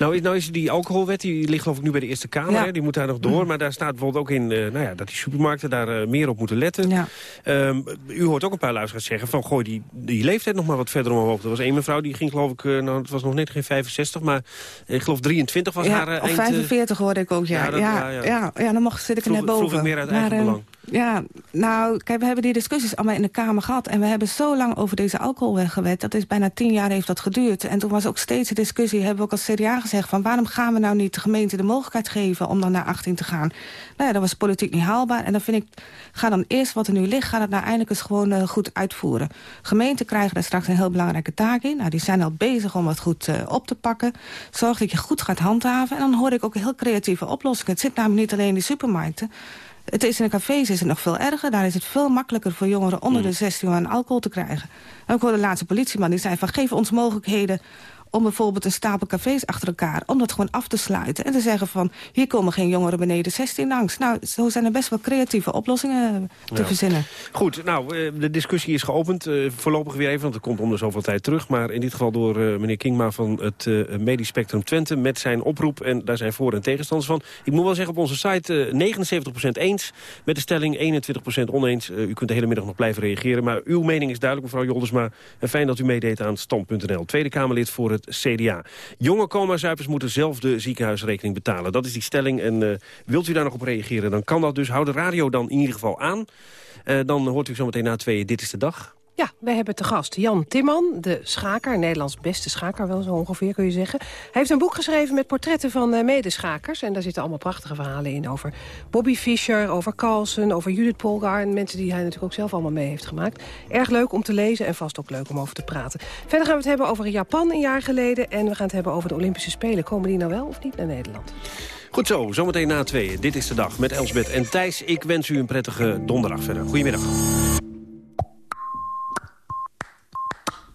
Nou is, nou is die alcoholwet, die ligt geloof ik nu bij de Eerste Kamer. Ja. Hè? Die moet daar nog door. Mm. Maar daar staat bijvoorbeeld ook in uh, nou ja, dat die supermarkten daar uh, meer op moeten letten. Ja. Um, u hoort ook een paar luisteraars zeggen van gooi die, die leeftijd nog maar wat verder omhoog. Er was één mevrouw die ging geloof ik, uh, nou het was nog net geen 65, maar ik geloof 23 was ja, haar eind... 45 hoorde ik ook, ja. Ja, dat, ja, ja. dan mag, zit ik er net boven. Vroeg ik meer uit eigen maar, belang. Ja, nou, kijk, we hebben die discussies allemaal in de Kamer gehad. En we hebben zo lang over deze alcoholweggewet. Dat is bijna tien jaar heeft dat geduurd. En toen was ook steeds de discussie, hebben we ook als CDA gezegd... van waarom gaan we nou niet de gemeente de mogelijkheid geven om dan naar 18 te gaan? Nou ja, dat was politiek niet haalbaar. En dan vind ik, ga dan eerst wat er nu ligt, ga het nou eindelijk eens gewoon uh, goed uitvoeren. Gemeenten krijgen daar straks een heel belangrijke taak in. Nou, die zijn al bezig om het goed uh, op te pakken. Zorg dat je goed gaat handhaven. En dan hoor ik ook heel creatieve oplossingen. Het zit namelijk niet alleen in de supermarkten. Het is in de cafés is het nog veel erger. Daar is het veel makkelijker voor jongeren onder de 16 om aan alcohol te krijgen. En ik hoorde de laatste politieman die zei van geef ons mogelijkheden om bijvoorbeeld een stapel cafés achter elkaar... om dat gewoon af te sluiten en te zeggen van... hier komen geen jongeren beneden 16 langs. Nou, zo zijn er best wel creatieve oplossingen te ja. verzinnen. Goed, nou, de discussie is geopend. Uh, voorlopig weer even, want het komt om de zoveel tijd terug. Maar in dit geval door uh, meneer Kingma van het uh, Medisch Spectrum Twente... met zijn oproep, en daar zijn voor- en tegenstanders van. Ik moet wel zeggen, op onze site 79% eens met de stelling, 21% oneens. u kunt de hele middag nog blijven reageren. Maar uw mening is duidelijk, mevrouw Joldersma. En fijn dat u meedeed aan stand.nl. Tweede Kamerlid voor het CDA. Jonge coma-zuipers moeten zelf de ziekenhuisrekening betalen. Dat is die stelling. En uh, wilt u daar nog op reageren, dan kan dat dus. Houd de radio dan in ieder geval aan. Uh, dan hoort u zometeen na tweeën Dit is de Dag. Ja, we hebben te gast Jan Timman, de schaker, Nederlands beste schaker wel zo ongeveer kun je zeggen. Hij heeft een boek geschreven met portretten van uh, medeschakers. En daar zitten allemaal prachtige verhalen in over Bobby Fischer, over Carlsen, over Judith Polgar. En mensen die hij natuurlijk ook zelf allemaal mee heeft gemaakt. Erg leuk om te lezen en vast ook leuk om over te praten. Verder gaan we het hebben over Japan een jaar geleden. En we gaan het hebben over de Olympische Spelen. Komen die nou wel of niet naar Nederland? Goed zo, zometeen na tweeën. Dit is de dag met Elsbeth en Thijs. Ik wens u een prettige donderdag verder. Goedemiddag.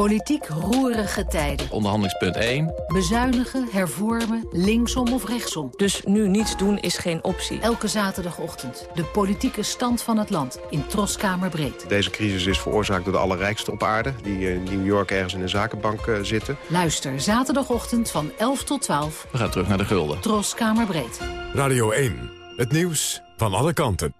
Politiek roerige tijden. Onderhandelingspunt 1. Bezuinigen, hervormen, linksom of rechtsom. Dus nu niets doen is geen optie. Elke zaterdagochtend de politieke stand van het land in Troskamer Breed. Deze crisis is veroorzaakt door de allerrijkste op aarde... die in New York ergens in een zakenbank uh, zitten. Luister zaterdagochtend van 11 tot 12. We gaan terug naar de gulden. Troskamer Breed. Radio 1. Het nieuws van alle kanten.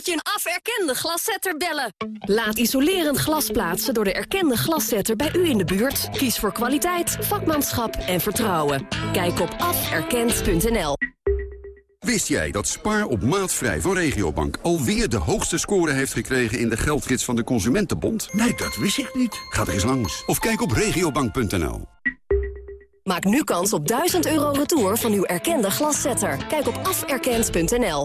Moet je een aferkende glaszetter bellen. Laat isolerend glas plaatsen door de erkende glaszetter bij u in de buurt. Kies voor kwaliteit, vakmanschap en vertrouwen. Kijk op aferkend.nl. Wist jij dat Spaar op maatvrij van Regiobank alweer de hoogste score heeft gekregen in de geldgids van de Consumentenbond? Nee, dat wist ik niet. Ga er eens langs. Of kijk op regiobank.nl. Maak nu kans op 1000 euro retour van uw erkende glaszetter. Kijk op aferkend.nl.